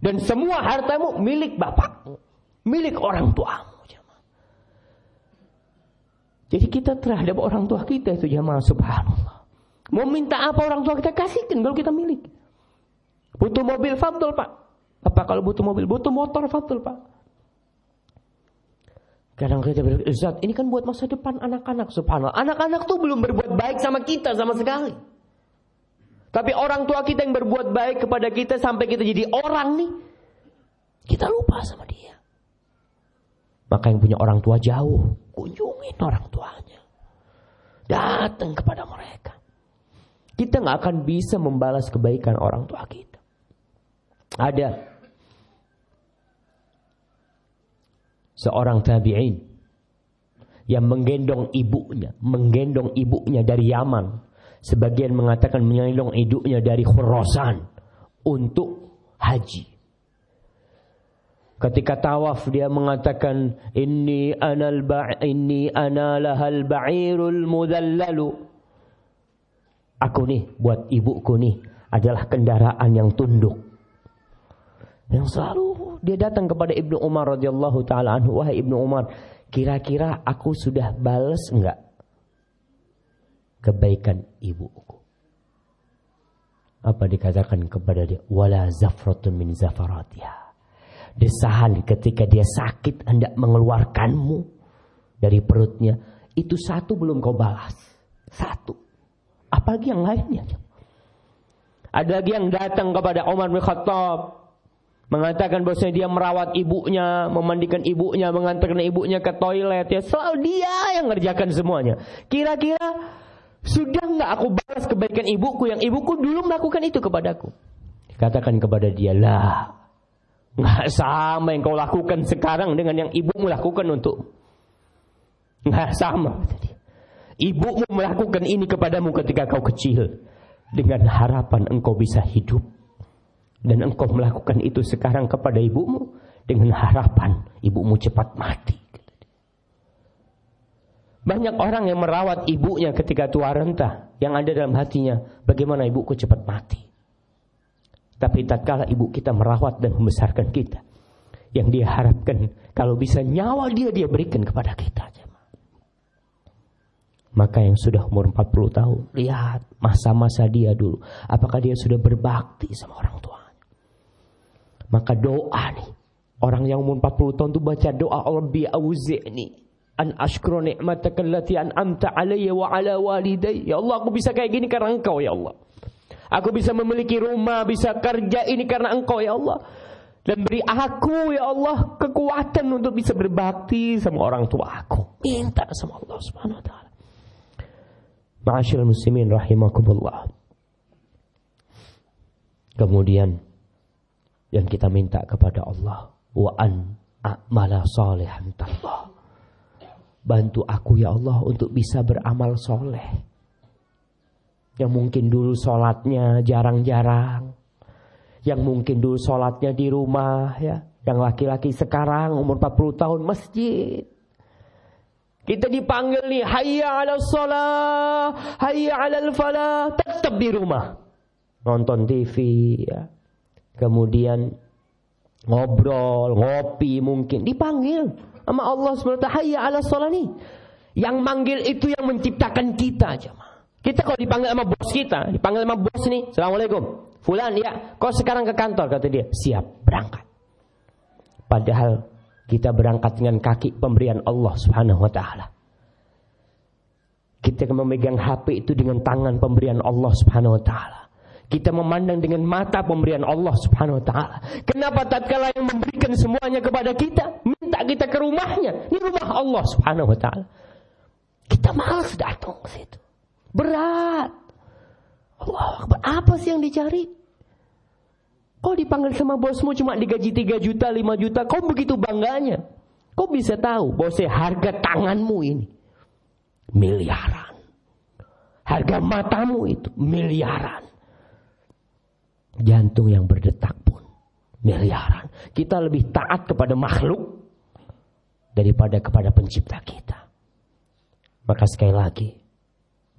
S1: dan semua hartamu milik bapakmu. Milik orang tuamu. Jadi kita terhadap orang tua kita itu jamaah subhanallah. Mau minta apa orang tua kita kasihkan kalau kita milik. Butuh mobil fadl pak. Apa kalau butuh mobil? Butuh motor fadl pak. Kadang kita Ustaz ini kan buat masa depan anak-anak subhanallah. Anak-anak tuh belum berbuat baik sama kita sama sekali. Tapi orang tua kita yang berbuat baik kepada kita sampai kita jadi orang nih. Kita lupa sama dia. Maka yang punya orang tua jauh, kunjungin orang tuanya. Datang kepada mereka. Kita nggak akan bisa membalas kebaikan orang tua kita. Ada seorang tabi'in yang menggendong ibunya, menggendong ibunya dari Yaman. Sebagian mengatakan menggendong ibunya dari Khurasan untuk haji. Ketika tawaf dia mengatakan inni anal ba' inni analahal ba'irul mudhallalu. Aku nih buat ibuku nih adalah kendaraan yang tunduk. Yang selalu dia datang kepada Ibnu Umar radhiyallahu taala anhu, wahai Ibnu Umar, kira-kira aku sudah balas enggak kebaikan ibuku? Apa dikatakan kepada dia? Wala zafratun min zafaratiha desahan ketika dia sakit hendak mengeluarkanmu dari perutnya, itu satu belum kau balas. Satu. Apalagi yang lainnya. Ada lagi yang datang kepada Umar bin Khattab mengatakan bahwasanya dia merawat ibunya, memandikan ibunya, mengantarkan ibunya ke toilet ya selalu dia yang ngerjakan semuanya. Kira-kira sudah nggak aku balas kebaikan ibuku yang ibuku dulu melakukan itu kepadaku? Katakan kepada dia lah Nggak sama yang kau lakukan sekarang dengan yang ibumu lakukan untuk. Nggak sama. Ibumu melakukan ini kepadamu ketika kau kecil. Dengan harapan engkau bisa hidup. Dan engkau melakukan itu sekarang kepada ibumu. Dengan harapan ibumu cepat mati. Banyak orang yang merawat ibunya ketika tua renta. Yang ada dalam hatinya. Bagaimana ibuku cepat mati. Tapi tatkala ibu kita merawat dan membesarkan kita, yang dia harapkan kalau bisa nyawa dia dia berikan kepada kita. Maka yang sudah umur 40 tahun, lihat masa-masa dia dulu. Apakah dia sudah berbakti sama orang tua? Maka doa nih. Orang yang umur 40 tahun itu baca doa Allah bi'auzi'ni an ashkuru ni'mataka allati an'amta alayya wa ala walidayya. Ya Allah, aku bisa kayak gini karena Engkau ya Allah. Aku bisa memiliki rumah, bisa kerja ini karena engkau ya Allah. Dan beri aku ya Allah kekuatan untuk bisa berbakti sama orang tua aku. Minta sama Allah subhanahu wa ta'ala. Ma'asyil muslimin rahimakumullah. Kemudian yang kita minta kepada Allah wa an a'mala salihan. Bantu aku ya Allah untuk bisa beramal soleh yang mungkin dulu sholatnya jarang-jarang. Yang mungkin dulu sholatnya di rumah ya. Yang laki-laki sekarang umur 40 tahun masjid. Kita dipanggil nih, hayya ala sholat, hayya ala falah, tetap di rumah. Nonton TV ya. Kemudian ngobrol, ngopi mungkin. Dipanggil sama Allah SWT, hayya ala sholat nih. Yang manggil itu yang menciptakan kita jemaah. Kita kalau dipanggil sama bos kita, dipanggil sama bos nih, Assalamualaikum. Fulan ya, kau sekarang ke kantor kata dia, siap berangkat. Padahal kita berangkat dengan kaki pemberian Allah Subhanahu wa taala. Kita memegang HP itu dengan tangan pemberian Allah Subhanahu wa taala. Kita memandang dengan mata pemberian Allah Subhanahu wa taala. Kenapa tatkala yang memberikan semuanya kepada kita, minta kita ke rumahnya? Ini rumah Allah Subhanahu wa taala. Kita malas datang ke situ. Berat. Allah Apa sih yang dicari? Kau dipanggil sama bosmu cuma digaji 3 juta, 5 juta. Kau begitu bangganya. Kau bisa tahu bosnya harga tanganmu ini. Miliaran. Harga matamu itu miliaran. Jantung yang berdetak pun miliaran. Kita lebih taat kepada makhluk daripada kepada pencipta kita. Maka sekali lagi,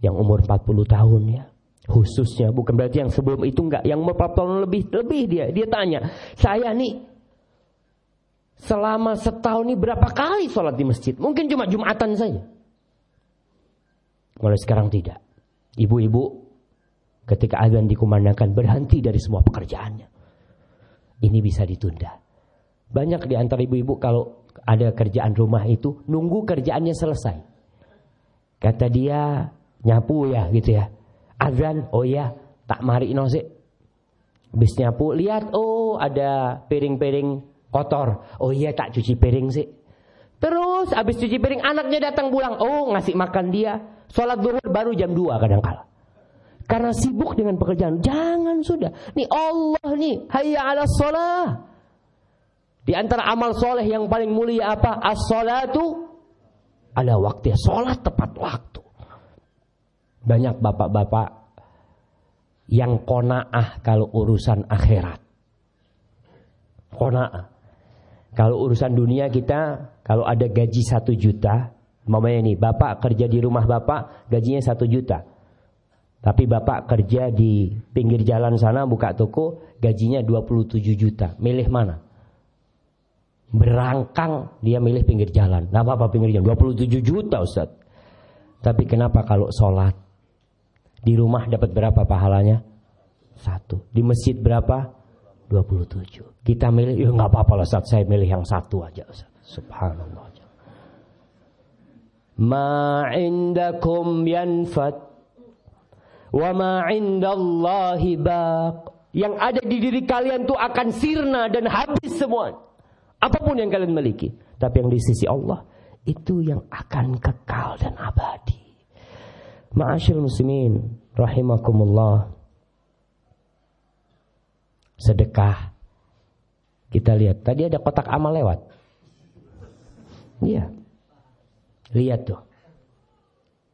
S1: yang umur 40 tahun ya khususnya bukan berarti yang sebelum itu enggak yang umur 40 tahun lebih lebih dia dia tanya saya nih selama setahun ini berapa kali sholat di masjid? Mungkin cuma Jumatan saja. Mulai sekarang tidak. Ibu-ibu ketika azan dikumandangkan berhenti dari semua pekerjaannya. Ini bisa ditunda. Banyak di antara ibu-ibu kalau ada kerjaan rumah itu nunggu kerjaannya selesai. Kata dia nyapu ya gitu ya. Azan, oh ya, tak mari nasi. Habis nyapu, lihat oh ada piring-piring kotor. Oh iya tak cuci piring sih. Terus habis cuci piring anaknya datang pulang. Oh ngasih makan dia. Sholat duhur baru jam 2 kadang kala. Karena sibuk dengan pekerjaan. Jangan sudah. Nih Allah nih. Hayya ala sholah. Di antara amal soleh yang paling mulia apa? As-salatu ala waktu. Sholat tepat waktu. Banyak bapak-bapak yang kona'ah kalau urusan akhirat. Kona'ah. Kalau urusan dunia kita, kalau ada gaji satu juta, mamanya nih, bapak kerja di rumah bapak, gajinya satu juta. Tapi bapak kerja di pinggir jalan sana, buka toko, gajinya 27 juta. Milih mana? Berangkang, dia milih pinggir jalan. Nah apa pinggir jalan? 27 juta Ustaz. Tapi kenapa kalau sholat? Di rumah dapat berapa pahalanya? Satu. Di masjid berapa? 27. Kita milih, ya nggak apa-apa lah Ustaz, saya milih yang satu aja Ustaz. Subhanallah. Ma indakum yanfat wa ma indallahi baq. Yang ada di diri kalian tuh akan sirna dan habis semua. Apa pun yang kalian miliki, tapi yang di sisi Allah itu yang akan kekal dan abadi. Ma'asyil muslimin rahimakumullah. Sedekah. Kita lihat, tadi ada kotak amal lewat. Iya. Lihat tuh.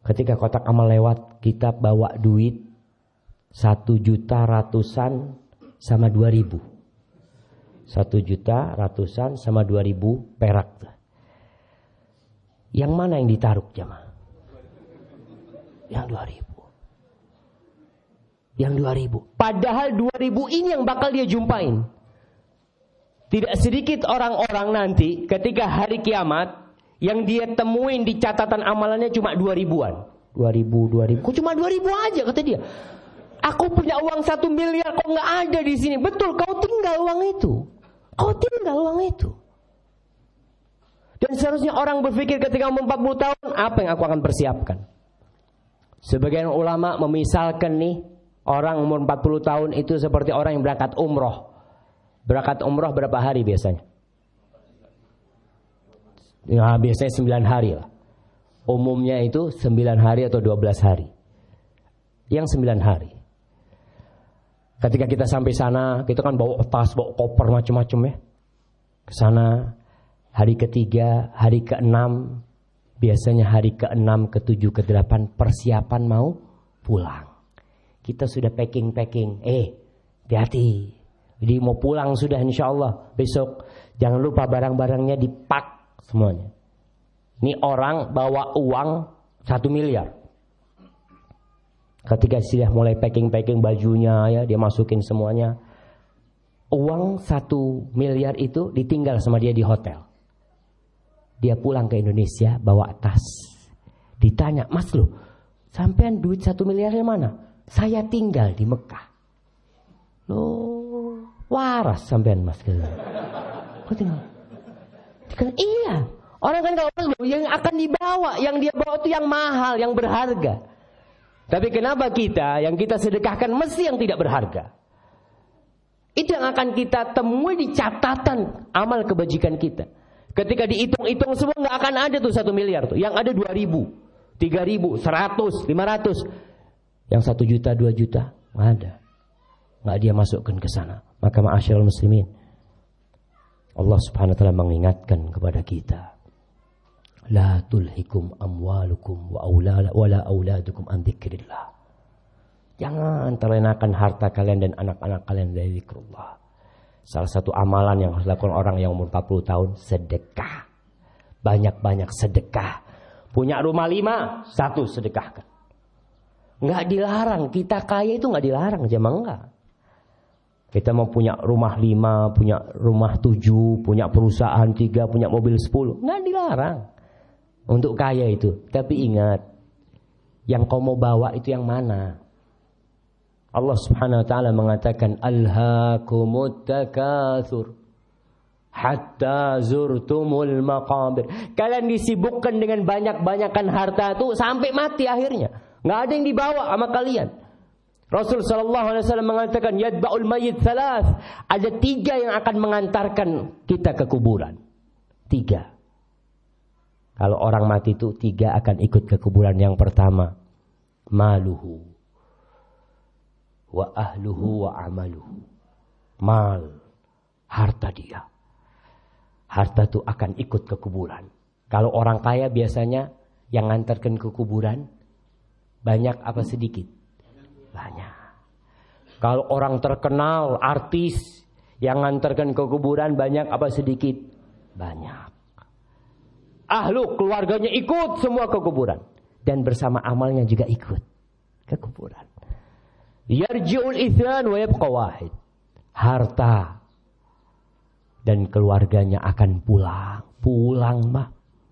S1: Ketika kotak amal lewat, kita bawa duit satu juta ratusan sama dua ribu. Satu juta ratusan sama dua ribu perak. Yang mana yang ditaruh jamaah? Yang dua ribu. Yang dua ribu. Padahal dua ribu ini yang bakal dia jumpain. Tidak sedikit orang-orang nanti ketika hari kiamat yang dia temuin di catatan amalannya cuma dua ribuan. Dua ribu, dua ribu. Kok cuma dua ribu aja kata dia. Aku punya uang satu miliar kok nggak ada di sini. Betul, kau tinggal uang itu. Kau tinggal uang itu. Dan seharusnya orang berpikir ketika umur 40 tahun, apa yang aku akan persiapkan? Sebagian ulama memisalkan nih, orang umur 40 tahun itu seperti orang yang berangkat umroh. Berangkat umroh berapa hari biasanya? Ya, biasanya 9 hari lah. Umumnya itu 9 hari atau 12 hari. Yang 9 hari. Ketika kita sampai sana, kita kan bawa tas, bawa koper macam-macam ya. Ke sana hari ketiga, hari keenam, biasanya hari keenam, ketujuh, kedelapan persiapan mau pulang. Kita sudah packing-packing. Eh, hati-hati. Jadi mau pulang sudah insya Allah besok. Jangan lupa barang-barangnya dipak semuanya. Ini orang bawa uang satu miliar. Ketika sudah mulai packing-packing bajunya ya, dia masukin semuanya. Uang satu miliar itu ditinggal sama dia di hotel. Dia pulang ke Indonesia bawa tas. Ditanya, mas lo, sampean duit satu miliarnya mana? Saya tinggal di Mekah. Loh, waras sampean mas. Kok tinggal? Iya. Orang kan kalau yang akan dibawa, yang dia bawa itu yang mahal, yang berharga. Tapi kenapa kita yang kita sedekahkan mesti yang tidak berharga? Itu yang akan kita temui di catatan amal kebajikan kita. Ketika dihitung-hitung semua nggak akan ada tuh satu miliar tuh. Yang ada dua ribu, tiga ribu, seratus, lima ratus. Yang satu juta, dua juta nggak ada. Nggak dia masukkan ke sana. Maka ma'asyarul muslimin. Allah Subhanahu wa taala mengingatkan kepada kita. La tulhikum amwalukum wa aulala wala auladukum an dzikrillah. Jangan terlenakan harta kalian dan anak-anak kalian dari zikrullah. Salah satu amalan yang harus dilakukan orang yang umur 40 tahun sedekah. Banyak-banyak sedekah. Punya rumah lima, satu sedekahkan. Enggak dilarang, kita kaya itu enggak dilarang, jemaah enggak. Kita mau punya rumah lima, punya rumah tujuh, punya perusahaan tiga, punya mobil sepuluh. Nggak dilarang. Untuk kaya itu. Tapi ingat, yang kau mau bawa itu yang mana? Allah subhanahu wa ta'ala mengatakan, Alhaakumut takathur. Hatta zurtumul maqabir. Kalian disibukkan dengan banyak-banyakan harta itu sampai mati akhirnya. Nggak ada yang dibawa sama kalian. Rasul sallallahu alaihi wasallam mengatakan yadba'ul mayyit thalath. Ada tiga yang akan mengantarkan kita ke kuburan. Tiga. Kalau orang mati itu tiga akan ikut ke kuburan. Yang pertama, maluhu wa ahluhu wa amaluhu. Mal, harta dia. Harta itu akan ikut ke kuburan. Kalau orang kaya biasanya yang ngantarkan ke kuburan banyak apa sedikit? Banyak. Kalau orang terkenal, artis yang ngantarkan ke kuburan banyak apa sedikit? Banyak. Ahlu keluarganya ikut semua ke kuburan dan bersama amalnya juga ikut ke kuburan. Yarji'ul ithnan wa yabqa wahid. Harta dan keluarganya akan pulang. Pulang, Mbak.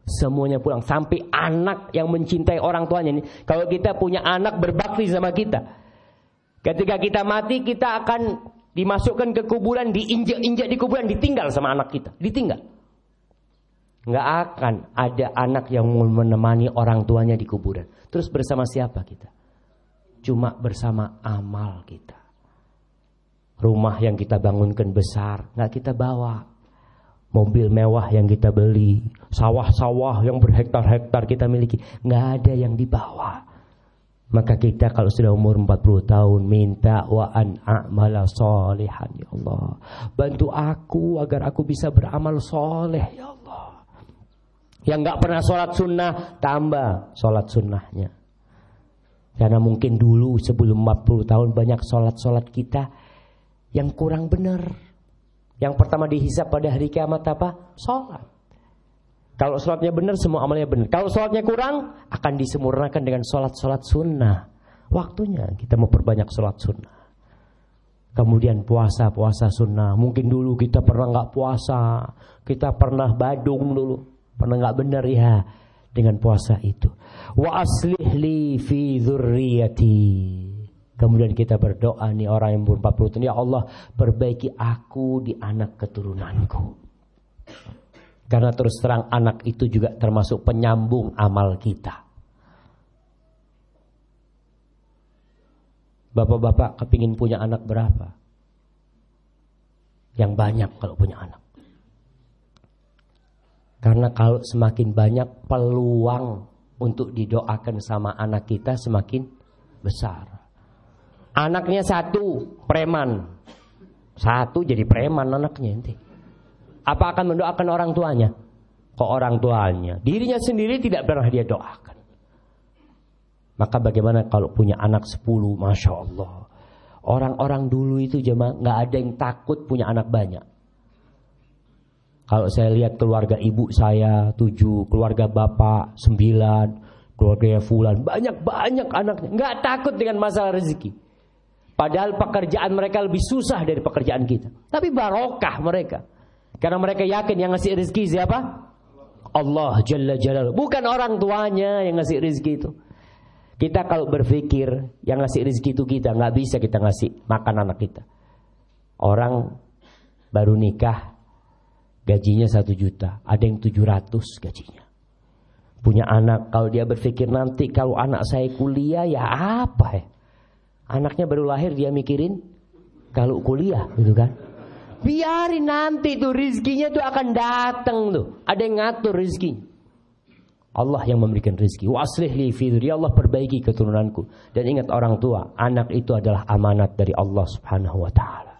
S1: Semuanya pulang sampai anak yang mencintai orang tuanya ini. Kalau kita punya anak berbakti sama kita, Ketika kita mati, kita akan dimasukkan ke kuburan, diinjak-injak di kuburan, ditinggal sama anak kita. Ditinggal. Nggak akan ada anak yang menemani orang tuanya di kuburan. Terus bersama siapa kita? Cuma bersama amal kita. Rumah yang kita bangunkan besar, nggak kita bawa. Mobil mewah yang kita beli, sawah-sawah yang berhektar-hektar kita miliki, nggak ada yang dibawa. Maka kita kalau sudah umur 40 tahun minta wa an a'mala solihan ya Allah. Bantu aku agar aku bisa beramal soleh ya Allah. Yang nggak pernah sholat sunnah tambah sholat sunnahnya. Karena mungkin dulu sebelum 40 tahun banyak sholat-sholat kita yang kurang benar. Yang pertama dihisap pada hari kiamat apa? Sholat. Kalau sholatnya benar, semua amalnya benar. Kalau sholatnya kurang, akan disempurnakan dengan sholat-sholat sunnah. Waktunya kita mau perbanyak sholat sunnah. Kemudian puasa-puasa sunnah. Mungkin dulu kita pernah nggak puasa, kita pernah badung dulu, pernah nggak benar ya dengan puasa itu. Wa aslih li fi dzurriyyati. Kemudian kita berdoa nih orang yang umur 40 tahun, ya Allah perbaiki aku di anak keturunanku. Karena terus terang anak itu juga termasuk penyambung amal kita. Bapak-bapak kepingin punya anak berapa? Yang banyak kalau punya anak. Karena kalau semakin banyak peluang untuk didoakan sama anak kita semakin besar. Anaknya satu preman. Satu jadi preman anaknya nanti. Apa akan mendoakan orang tuanya? Kok orang tuanya? Dirinya sendiri tidak pernah dia doakan. Maka bagaimana kalau punya anak sepuluh? Masya Allah. Orang-orang dulu itu jemaah nggak ada yang takut punya anak banyak. Kalau saya lihat keluarga ibu saya tujuh, keluarga bapak sembilan, keluarga fulan banyak banyak anaknya, nggak takut dengan masalah rezeki. Padahal pekerjaan mereka lebih susah dari pekerjaan kita, tapi barokah mereka. Karena mereka yakin yang ngasih rezeki siapa? Allah Jalla Jalal. Bukan orang tuanya yang ngasih rezeki itu. Kita kalau berpikir yang ngasih rezeki itu kita, nggak bisa kita ngasih makan anak kita. Orang baru nikah, gajinya satu juta, ada yang tujuh ratus gajinya. Punya anak, kalau dia berpikir nanti kalau anak saya kuliah ya apa ya? Anaknya baru lahir dia mikirin kalau kuliah gitu kan. Biarin nanti tuh rizkinya tuh akan datang tuh. Ada yang ngatur rizki. Allah yang memberikan rizki. Waslih li fidri. Allah perbaiki keturunanku. Dan ingat orang tua. Anak itu adalah amanat dari Allah subhanahu wa ta'ala.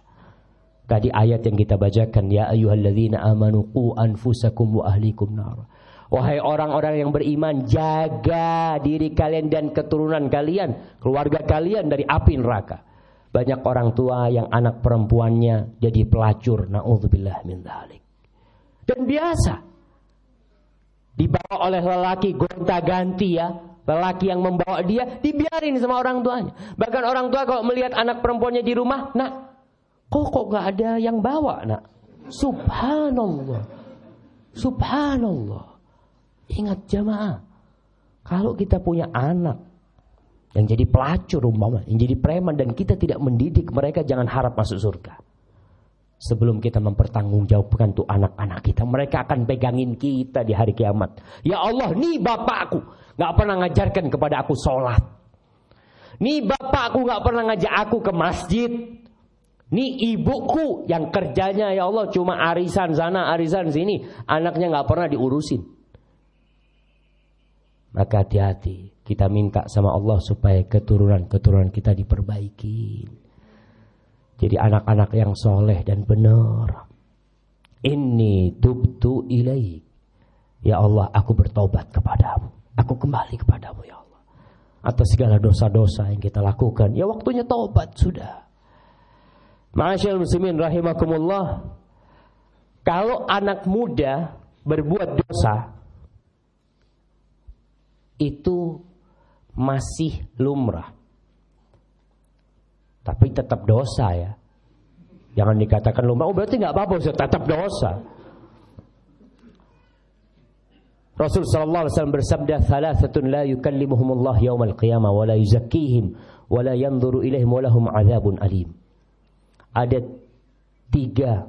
S1: Tadi ayat yang kita bacakan. Ya ayuhalladzina amanu qu anfusakum wa ahlikum nar. Wahai orang-orang yang beriman, jaga diri kalian dan keturunan kalian, keluarga kalian dari api neraka. Banyak orang tua yang anak perempuannya jadi pelacur. Na'udzubillah min dhalik. Dan biasa. Dibawa oleh lelaki gonta-ganti ya. Lelaki yang membawa dia dibiarin sama orang tuanya. Bahkan orang tua kalau melihat anak perempuannya di rumah, nah Kok kok nggak ada yang bawa nak? Subhanallah. Subhanallah. Ingat jamaah. Kalau kita punya anak yang jadi pelacur umpama, yang jadi preman dan kita tidak mendidik mereka jangan harap masuk surga. Sebelum kita mempertanggungjawabkan tuh anak-anak kita, mereka akan pegangin kita di hari kiamat. Ya Allah, nih bapakku nggak pernah ngajarkan kepada aku sholat. Nih bapakku nggak pernah ngajak aku ke masjid. Nih ibuku yang kerjanya ya Allah cuma arisan sana, arisan sini. Anaknya nggak pernah diurusin. Maka hati-hati. Kita minta sama Allah supaya keturunan-keturunan kita diperbaiki. Jadi anak-anak yang soleh dan benar. Ini tubtu ilaih. Ya Allah, aku bertobat kepadamu. Aku kembali kepadamu ya Allah. Atas segala dosa-dosa yang kita lakukan. Ya waktunya taubat sudah. Ma'asyil muslimin rahimakumullah. Kalau anak muda berbuat dosa. Itu masih lumrah. Tapi tetap dosa ya. Jangan dikatakan lumrah, oh berarti nggak apa-apa, tetap dosa. Rasul sallallahu alaihi wasallam bersabda, "Thalathatun la yukallimuhumullah yaumal qiyamah wa la yuzakkihim wa la yanzuru ilaihim wa lahum adzabun alim." Ada tiga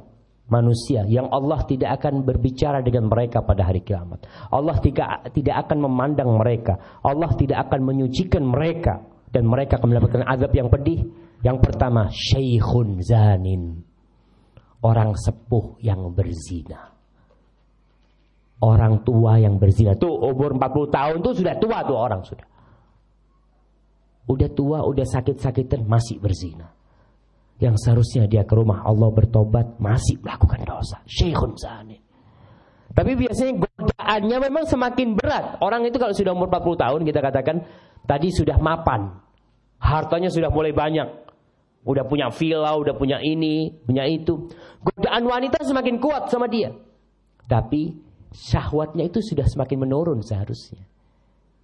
S1: manusia yang Allah tidak akan berbicara dengan mereka pada hari kiamat. Allah tidak tidak akan memandang mereka. Allah tidak akan menyucikan mereka dan mereka akan mendapatkan azab yang pedih. Yang pertama, syaikhun zanin. Orang sepuh yang berzina. Orang tua yang berzina. Tuh umur 40 tahun tuh sudah tua tuh orang sudah. Udah tua, udah sakit-sakitan masih berzina yang seharusnya dia ke rumah Allah bertobat masih melakukan dosa. Syekhun zani. Tapi biasanya godaannya memang semakin berat. Orang itu kalau sudah umur 40 tahun kita katakan tadi sudah mapan. Hartanya sudah mulai banyak. Udah punya villa, udah punya ini, punya itu. Godaan wanita semakin kuat sama dia. Tapi syahwatnya itu sudah semakin menurun seharusnya.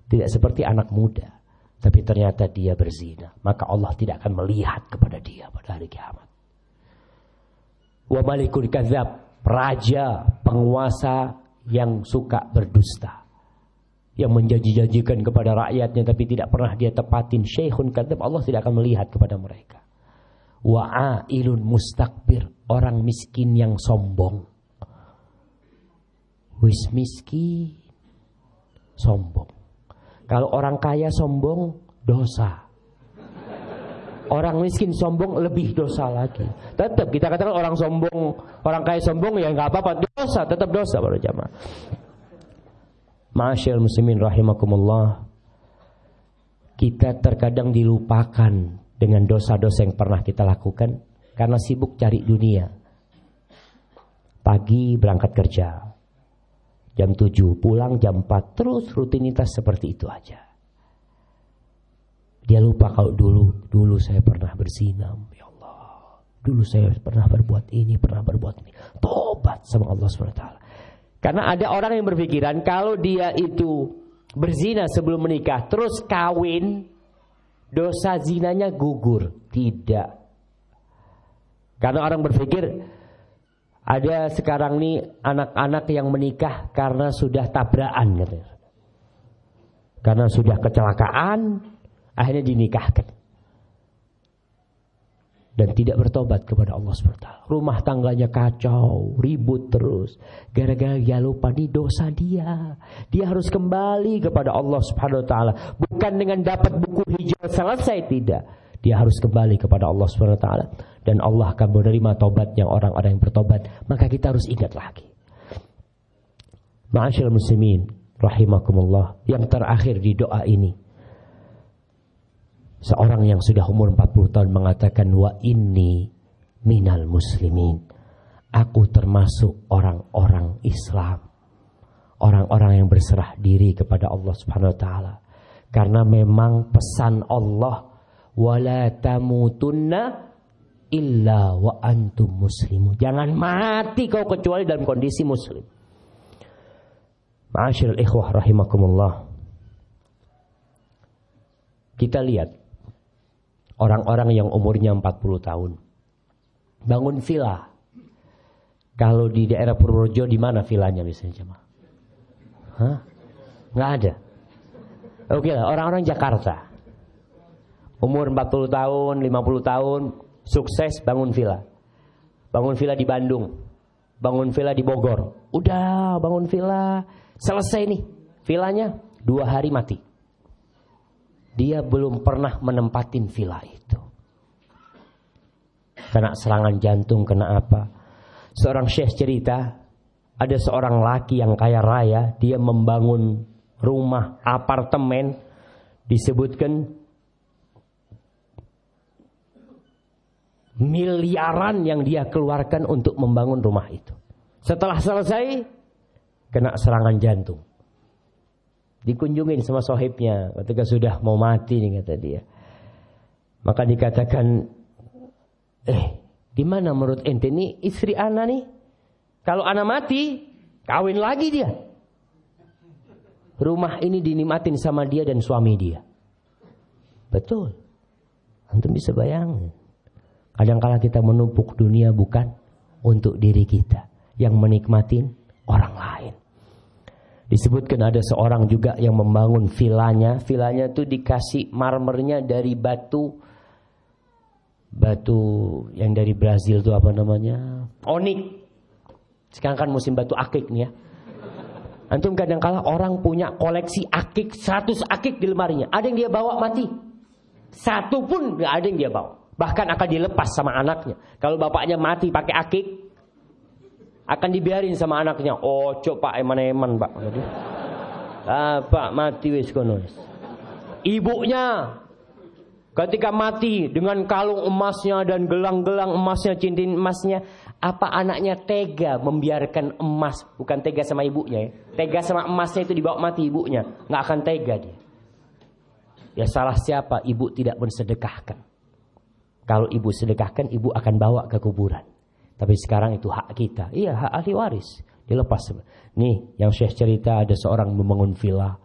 S1: Tidak seperti anak muda tapi ternyata dia berzina, maka Allah tidak akan melihat kepada dia pada hari kiamat. Wa malikul kadzab, raja, penguasa yang suka berdusta. Yang menjanji-janjikan kepada rakyatnya tapi tidak pernah dia tepatin. Syekhun kadzab, Allah tidak akan melihat kepada mereka. Wa ailun mustakbir, orang miskin yang sombong. Wis miskin, sombong. Kalau orang kaya sombong, dosa. Orang miskin sombong lebih dosa lagi. Tetap kita katakan orang sombong, orang kaya sombong ya nggak apa-apa, dosa, tetap dosa para jamaah. Masyaallah muslimin rahimakumullah. Kita terkadang dilupakan dengan dosa-dosa yang pernah kita lakukan karena sibuk cari dunia. Pagi berangkat kerja, Jam 7 pulang jam 4 terus rutinitas seperti itu aja. Dia lupa kalau dulu dulu saya pernah berzina, ya Allah. Dulu saya pernah berbuat ini, pernah berbuat ini. Tobat sama Allah SWT. Karena ada orang yang berpikiran kalau dia itu berzina sebelum menikah terus kawin dosa zinanya gugur. Tidak. Karena orang berpikir ada sekarang nih anak-anak yang menikah karena sudah tabrakan gitu. Karena sudah kecelakaan akhirnya dinikahkan. Dan tidak bertobat kepada Allah SWT. Rumah tangganya kacau, ribut terus. Gara-gara dia lupa di dosa dia. Dia harus kembali kepada Allah Subhanahu Wa Taala. Bukan dengan dapat buku hijau selesai tidak. Dia harus kembali kepada Allah Subhanahu Wa Taala dan Allah akan menerima tobatnya orang-orang yang bertobat, maka kita harus ingat lagi. Ma'asyiral muslimin rahimakumullah, yang terakhir di doa ini. Seorang yang sudah umur 40 tahun mengatakan wa inni minal muslimin. Aku termasuk orang-orang Islam. Orang-orang yang berserah diri kepada Allah Subhanahu wa taala. Karena memang pesan Allah wala tamutunna illa wa antum muslimun. Jangan mati kau kecuali dalam kondisi muslim. Ma'asyiral ikhwah rahimakumullah. Kita lihat orang-orang yang umurnya 40 tahun. bangun villa. Kalau di daerah Purworejo di mana villanya biasanya jemaah? Hah? Nggak ada. Oke lah, orang-orang Jakarta. Umur 40 tahun, 50 tahun, sukses bangun villa. Bangun villa di Bandung. Bangun villa di Bogor. Udah bangun villa, selesai nih. Villanya dua hari mati. Dia belum pernah menempatin villa itu. Kena serangan jantung, kena apa seorang syekh cerita ada seorang laki yang kaya raya dia membangun rumah apartemen disebutkan miliaran yang dia keluarkan untuk membangun rumah itu. Setelah selesai kena serangan jantung. Dikunjungin sama sohibnya ketika sudah mau mati nih kata dia. Maka dikatakan eh di mana menurut ente ini istri ana nih? Kalau ana mati, kawin lagi dia. Rumah ini dinikmatin sama dia dan suami dia. Betul. Antum bisa bayangin. Kadang-kala kita menumpuk dunia bukan untuk diri kita. Yang menikmatin orang lain. Disebutkan ada seorang juga yang membangun vilanya. Vilanya itu dikasih marmernya dari batu batu yang dari Brazil itu apa namanya? Onik. Sekarang kan musim batu akik nih ya. Antum kadang kala orang punya koleksi akik, 100 akik di lemarinya. Ada yang dia bawa mati. Satu pun gak ada yang dia bawa. Bahkan akan dilepas sama anaknya. Kalau bapaknya mati pakai akik, akan dibiarin sama anaknya. Oh, cok pak eman-eman pak. Ah, pak mati wis kono. Ibunya Ketika mati dengan kalung emasnya dan gelang-gelang emasnya, cincin emasnya, apa anaknya tega membiarkan emas, bukan tega sama ibunya ya. Tega sama emasnya itu dibawa mati ibunya, nggak akan tega dia. Ya salah siapa ibu tidak mensedekahkan. Kalau ibu sedekahkan, ibu akan bawa ke kuburan. Tapi sekarang itu hak kita. Iya, hak ahli waris. Dilepas. Nih, yang Syekh cerita ada seorang membangun villa.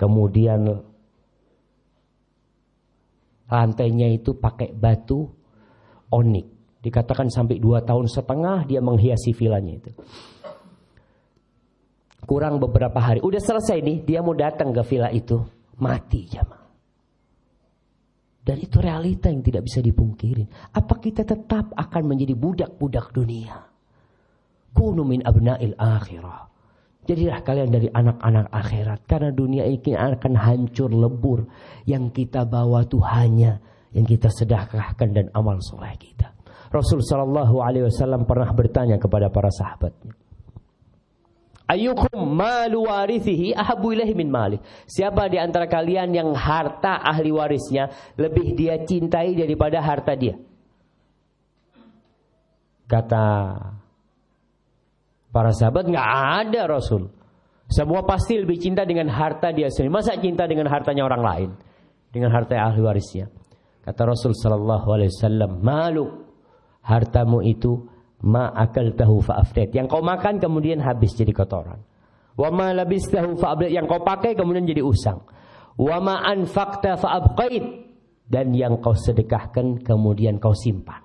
S1: Kemudian Lantainya itu pakai batu onik. Dikatakan sampai dua tahun setengah dia menghiasi vilanya itu. Kurang beberapa hari. Udah selesai nih, dia mau datang ke villa itu. Mati jamaah. Dan itu realita yang tidak bisa dipungkirin. Apa kita tetap akan menjadi budak-budak dunia? Kunu min abna'il akhirah. Jadilah kalian dari anak-anak akhirat. Karena dunia ini akan hancur lebur. Yang kita bawa tuh hanya yang kita sedekahkan dan amal soleh kita. Rasul Shallallahu Alaihi Wasallam pernah bertanya kepada para sahabatnya. Ayukum malu warithihi ahabu ilahi min mali. Siapa di antara kalian yang harta ahli warisnya lebih dia cintai daripada harta dia? Kata Para sahabat nggak ada Rasul. Semua pasti lebih cinta dengan harta dia sendiri. Masa cinta dengan hartanya orang lain? Dengan harta ahli warisnya. Kata Rasul sallallahu alaihi wasallam, "Malu hartamu itu ma tahu fa'aftet." Yang kau makan kemudian habis jadi kotoran. Wa ma labistahu fa'ablat. Yang kau pakai kemudian jadi usang. Wa ma anfaqta fa'abqait. Dan yang kau sedekahkan kemudian kau simpan.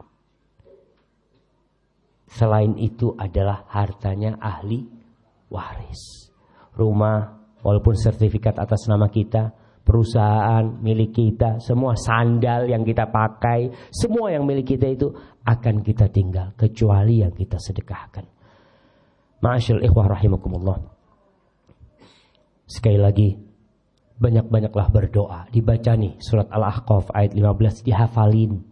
S1: Selain itu adalah hartanya ahli waris. Rumah, walaupun sertifikat atas nama kita, perusahaan milik kita, semua sandal yang kita pakai, semua yang milik kita itu akan kita tinggal kecuali yang kita sedekahkan. Ma'asyil ikhwah rahimakumullah. Sekali lagi banyak-banyaklah berdoa. Dibaca nih surat Al-Ahqaf ayat 15 dihafalin.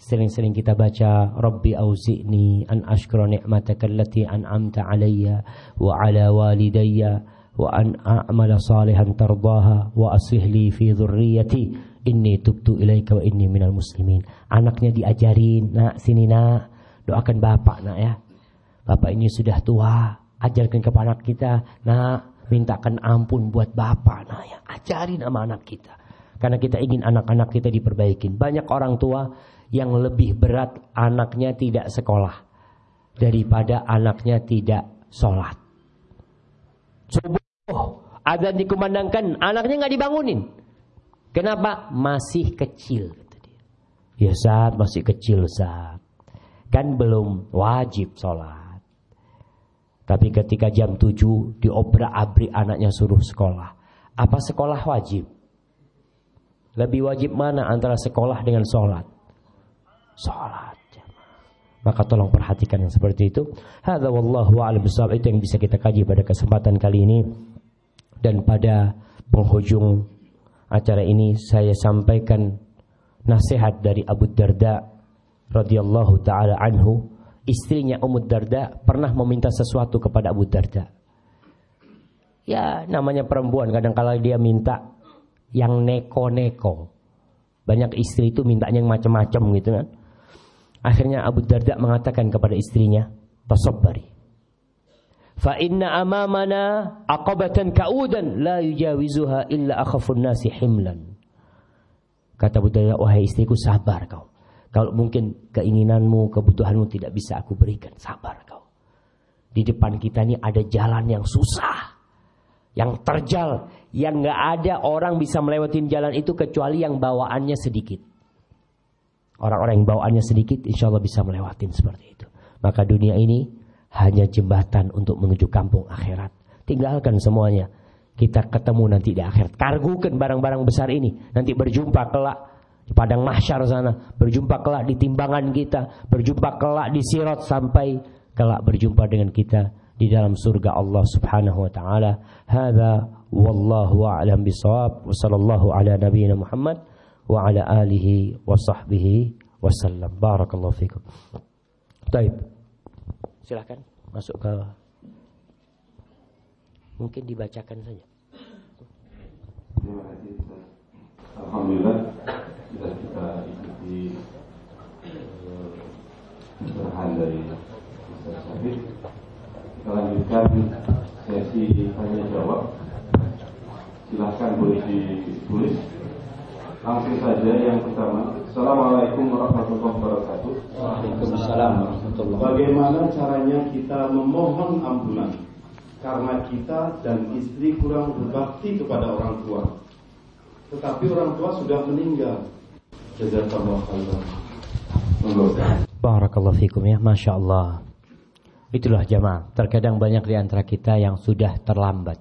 S1: Sering-sering kita baca Rabbi auzi'ni an ashkura ni'mataka allati an'amta alayya wa ala walidayya wa an a'mala salihan tardaha wa aslih li fi dhurriyyati inni tubtu ilaika wa inni minal muslimin. Anaknya diajarin, nak sini nak, doakan bapak nak ya. Bapak ini sudah tua, ajarkan kepada anak kita, nak mintakan ampun buat bapak nak ya. Ajarin sama anak kita. Karena kita ingin anak-anak kita diperbaikin. Banyak orang tua yang lebih berat anaknya tidak sekolah daripada anaknya tidak sholat. Subuh ada dikumandangkan, anaknya nggak dibangunin. Kenapa? Masih kecil. Ya saat masih kecil saat. kan belum wajib sholat. Tapi ketika jam 7 diobrak-abrik anaknya suruh sekolah. Apa sekolah wajib? Lebih wajib mana antara sekolah dengan sholat? Sholat. Maka tolong perhatikan yang seperti itu. Hadza wallahu a'lam. Itu yang bisa kita kaji pada kesempatan kali ini. Dan pada penghujung acara ini saya sampaikan nasihat dari Abu Darda radhiyallahu taala anhu. Istrinya Ummu Darda pernah meminta sesuatu kepada Abu Darda. Ya, namanya perempuan kadang kala dia minta yang neko-neko. Banyak istri itu mintanya yang macam-macam gitu kan. Akhirnya Abu Darda mengatakan kepada istrinya, "Tasabbari. Fa inna amamana aqabatan ka'udan la yujawizuha illa akhafun nasi himlan." Kata Abu Darda, "Wahai istriku, sabar kau. Kalau mungkin keinginanmu, kebutuhanmu tidak bisa aku berikan, sabar kau. Di depan kita ini ada jalan yang susah, yang terjal, yang nggak ada orang bisa melewati jalan itu kecuali yang bawaannya sedikit. Orang-orang yang bawaannya sedikit insya Allah bisa melewatin seperti itu. Maka dunia ini hanya jembatan untuk menuju kampung akhirat. Tinggalkan semuanya. Kita ketemu nanti di akhirat. Kargukan barang-barang besar ini. Nanti berjumpa kelak di padang mahsyar sana. Berjumpa kelak di timbangan kita. Berjumpa kelak di sirat sampai kelak berjumpa dengan kita di dalam surga Allah Subhanahu wa taala. Hadza wallahu a'lam bisawab. Wa sallallahu ala nabiyyina Muhammad wa ala alihi wa sahbihi wasallam. Barakallahu fikum. Baik. Silakan masuk ke mungkin dibacakan saja.
S2: Terima kasih Alhamdulillah sudah kita ikuti pencerahan dari Ustaz Syafid. Kita lanjutkan sesi tanya jawab. Silahkan boleh ditulis Langsung saja yang pertama. Assalamualaikum warahmatullahi wabarakatuh.
S1: Waalaikumsalam warahmatullahi
S2: Bagaimana caranya kita memohon ampunan karena kita dan istri kurang berbakti kepada orang tua. Tetapi orang tua sudah meninggal. Jazakallah khairan.
S1: Barakallahu fikum ya, Masya Allah. Itulah jamaah. Terkadang banyak di antara kita yang sudah terlambat.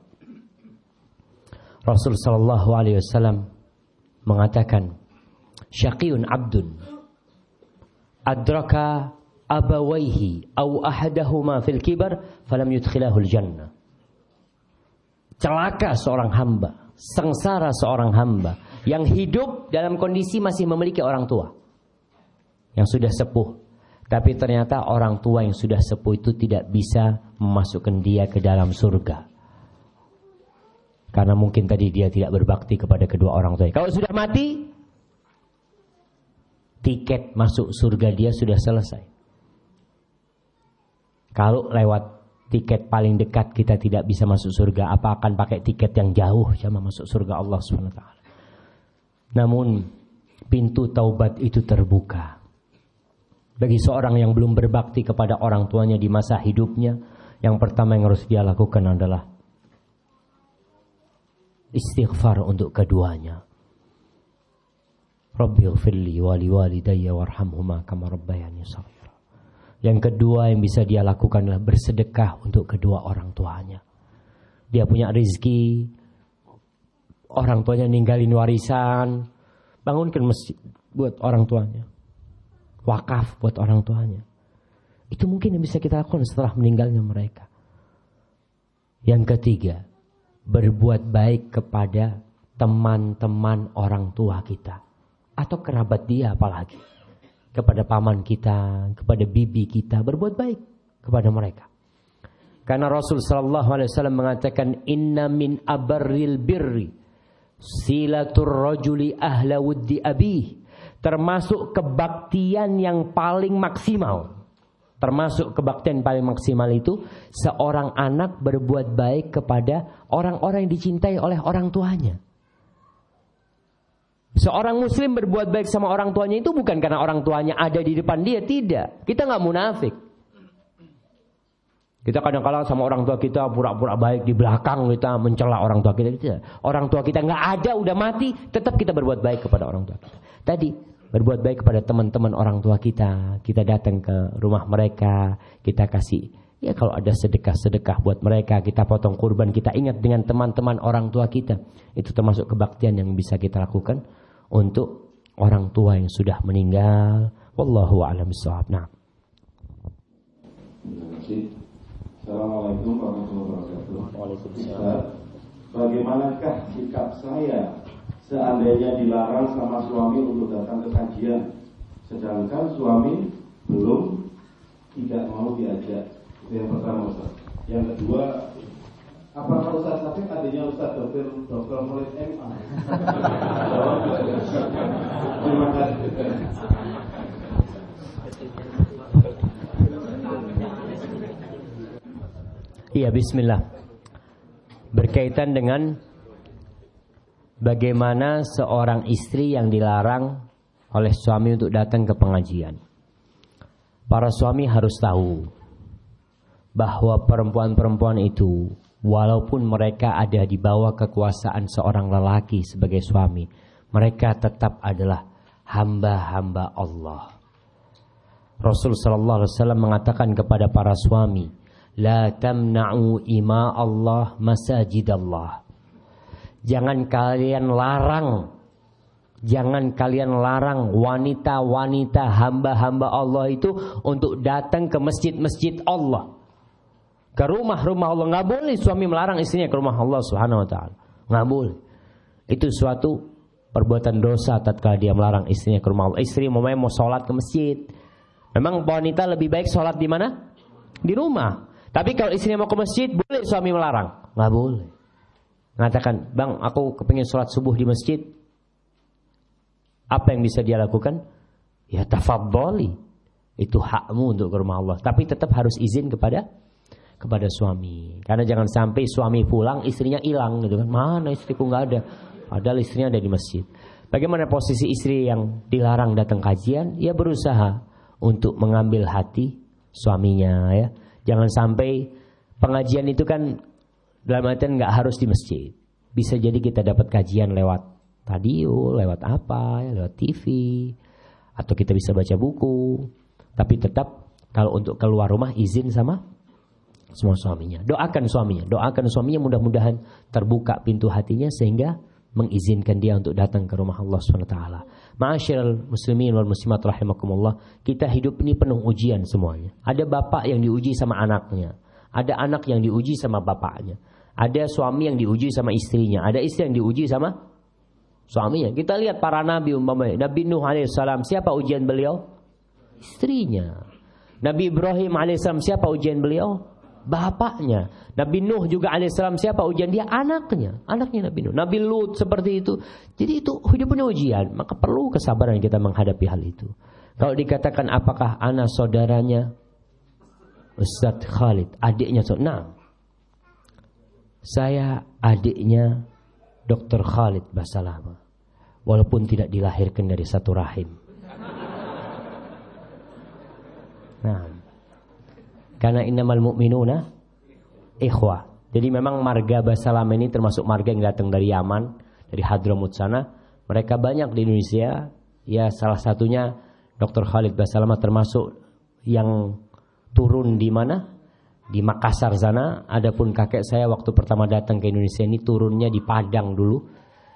S1: Rasul Sallallahu Alaihi Wasallam mengatakan syaqiyun abdun. Adraka abawaihi au ahadahuma fil kibar falam yudkhilahul jannah celaka seorang hamba sengsara seorang hamba yang hidup dalam kondisi masih memiliki orang tua yang sudah sepuh. Tapi ternyata orang tua yang sudah sepuh itu tidak bisa memasukkan dia ke dalam surga karena mungkin tadi dia tidak berbakti kepada kedua orang tua. Kalau sudah mati, tiket masuk surga dia sudah selesai. Kalau lewat tiket paling dekat kita tidak bisa masuk surga, apa akan pakai tiket yang jauh sama masuk surga Allah SWT. Namun pintu taubat itu terbuka. Bagi seorang yang belum berbakti kepada orang tuanya di masa hidupnya, yang pertama yang harus dia lakukan adalah istighfar untuk keduanya. Rabbi wali walidayya warhamhuma kama rabbayani shaghira. Yang kedua yang bisa dia lakukan adalah bersedekah untuk kedua orang tuanya. Dia punya rezeki, orang tuanya ninggalin warisan, bangunkan masjid buat orang tuanya. Wakaf buat orang tuanya. Itu mungkin yang bisa kita lakukan setelah meninggalnya mereka. Yang ketiga, berbuat baik kepada teman-teman orang tua kita. Atau kerabat dia apalagi. Kepada paman kita, kepada bibi kita berbuat baik kepada mereka. Karena Rasul sallallahu alaihi wasallam mengatakan inna min abarril birri silatur rajuli ahla abih. Termasuk kebaktian yang paling maksimal Termasuk kebaktian paling maksimal itu seorang anak berbuat baik kepada orang-orang yang dicintai oleh orang tuanya. Seorang muslim berbuat baik sama orang tuanya itu bukan karena orang tuanya ada di depan dia, tidak. Kita nggak munafik. Kita kadang-kadang sama orang tua kita pura-pura baik di belakang kita mencela orang tua kita. Tidak. Orang tua kita nggak ada, udah mati, tetap kita berbuat baik kepada orang tua kita. Tadi berbuat baik kepada teman-teman orang tua kita. Kita datang ke rumah mereka, kita kasih Ya kalau ada sedekah-sedekah buat mereka, kita potong kurban, kita ingat dengan teman-teman orang tua kita. Itu termasuk kebaktian yang bisa kita lakukan untuk orang tua yang sudah meninggal. Wallahu a'lam bishawab. Nah.
S2: Assalamualaikum warahmatullahi wabarakatuh. Waalaikumsalam. Bagaimanakah sikap saya seandainya dilarang sama suami untuk datang ke kajian, sedangkan suami belum tidak mau diajak? Itu yang pertama Ustaz. Yang kedua, apakah Ustaz Safik adanya Ustaz Dokter Dokter Murid MA? Terima kasih.
S1: Iya, bismillah. Berkaitan dengan bagaimana seorang istri yang dilarang oleh suami untuk datang ke pengajian. Para suami harus tahu bahwa perempuan-perempuan itu walaupun mereka ada di bawah kekuasaan seorang lelaki sebagai suami, mereka tetap adalah hamba-hamba Allah. Rasul sallallahu alaihi wasallam mengatakan kepada para suami, "La tamna'u ima Allah masajid Allah." Jangan kalian larang Jangan kalian larang wanita-wanita hamba-hamba Allah itu untuk datang ke masjid-masjid Allah ke rumah-rumah Allah. Nggak boleh suami melarang istrinya ke rumah Allah Subhanahu Wa Taala. Nggak boleh. Itu suatu perbuatan dosa tatkala dia melarang istrinya ke rumah Allah. Istri mau mau sholat ke masjid. Memang wanita lebih baik sholat di mana? Di rumah. Tapi kalau istrinya mau ke masjid, boleh suami melarang? Nggak boleh. Mengatakan, bang, aku kepingin sholat subuh di masjid. Apa yang bisa dia lakukan? Ya tafadholi. Itu hakmu untuk ke rumah Allah. Tapi tetap harus izin kepada kepada suami. Karena jangan sampai suami pulang istrinya hilang gitu kan. Mana istriku nggak ada. Padahal istrinya ada di masjid. Bagaimana posisi istri yang dilarang datang kajian? Ya berusaha untuk mengambil hati suaminya ya. Jangan sampai pengajian itu kan dalam artian nggak harus di masjid. Bisa jadi kita dapat kajian lewat radio, lewat apa, lewat TV, atau kita bisa baca buku. Tapi tetap kalau untuk keluar rumah izin sama semua suaminya. Doakan suaminya, doakan suaminya mudah-mudahan terbuka pintu hatinya sehingga mengizinkan dia untuk datang ke rumah Allah SWT. Ma'asyiral muslimin wal muslimat rahimakumullah, kita hidup ini penuh ujian semuanya. Ada bapak yang diuji sama anaknya, ada anak yang diuji sama bapaknya, ada suami yang diuji sama istrinya, ada istri yang diuji sama suaminya. Kita lihat para nabi umpamanya, Nabi Nuh alaihissalam, siapa ujian beliau? Istrinya. Nabi Ibrahim alaihissalam, siapa ujian beliau? bapaknya. Nabi Nuh juga alaihissalam siapa ujian dia anaknya, anaknya Nabi Nuh. Nabi Lut seperti itu. Jadi itu hidupnya ujian, maka perlu kesabaran kita menghadapi hal itu. Kalau dikatakan apakah anak saudaranya Ustadz Khalid, adiknya Nah, saya adiknya Dr. Khalid Basalama. Walaupun tidak dilahirkan dari satu rahim. Nah, karena innamal mu'minuna ikhwah. Jadi memang marga Basalam ini termasuk marga yang datang dari Yaman, dari Hadramut sana. Mereka banyak di Indonesia. Ya salah satunya Dr. Khalid Basalama termasuk yang turun di mana? Di Makassar sana. Adapun kakek saya waktu pertama datang ke Indonesia ini turunnya di Padang dulu.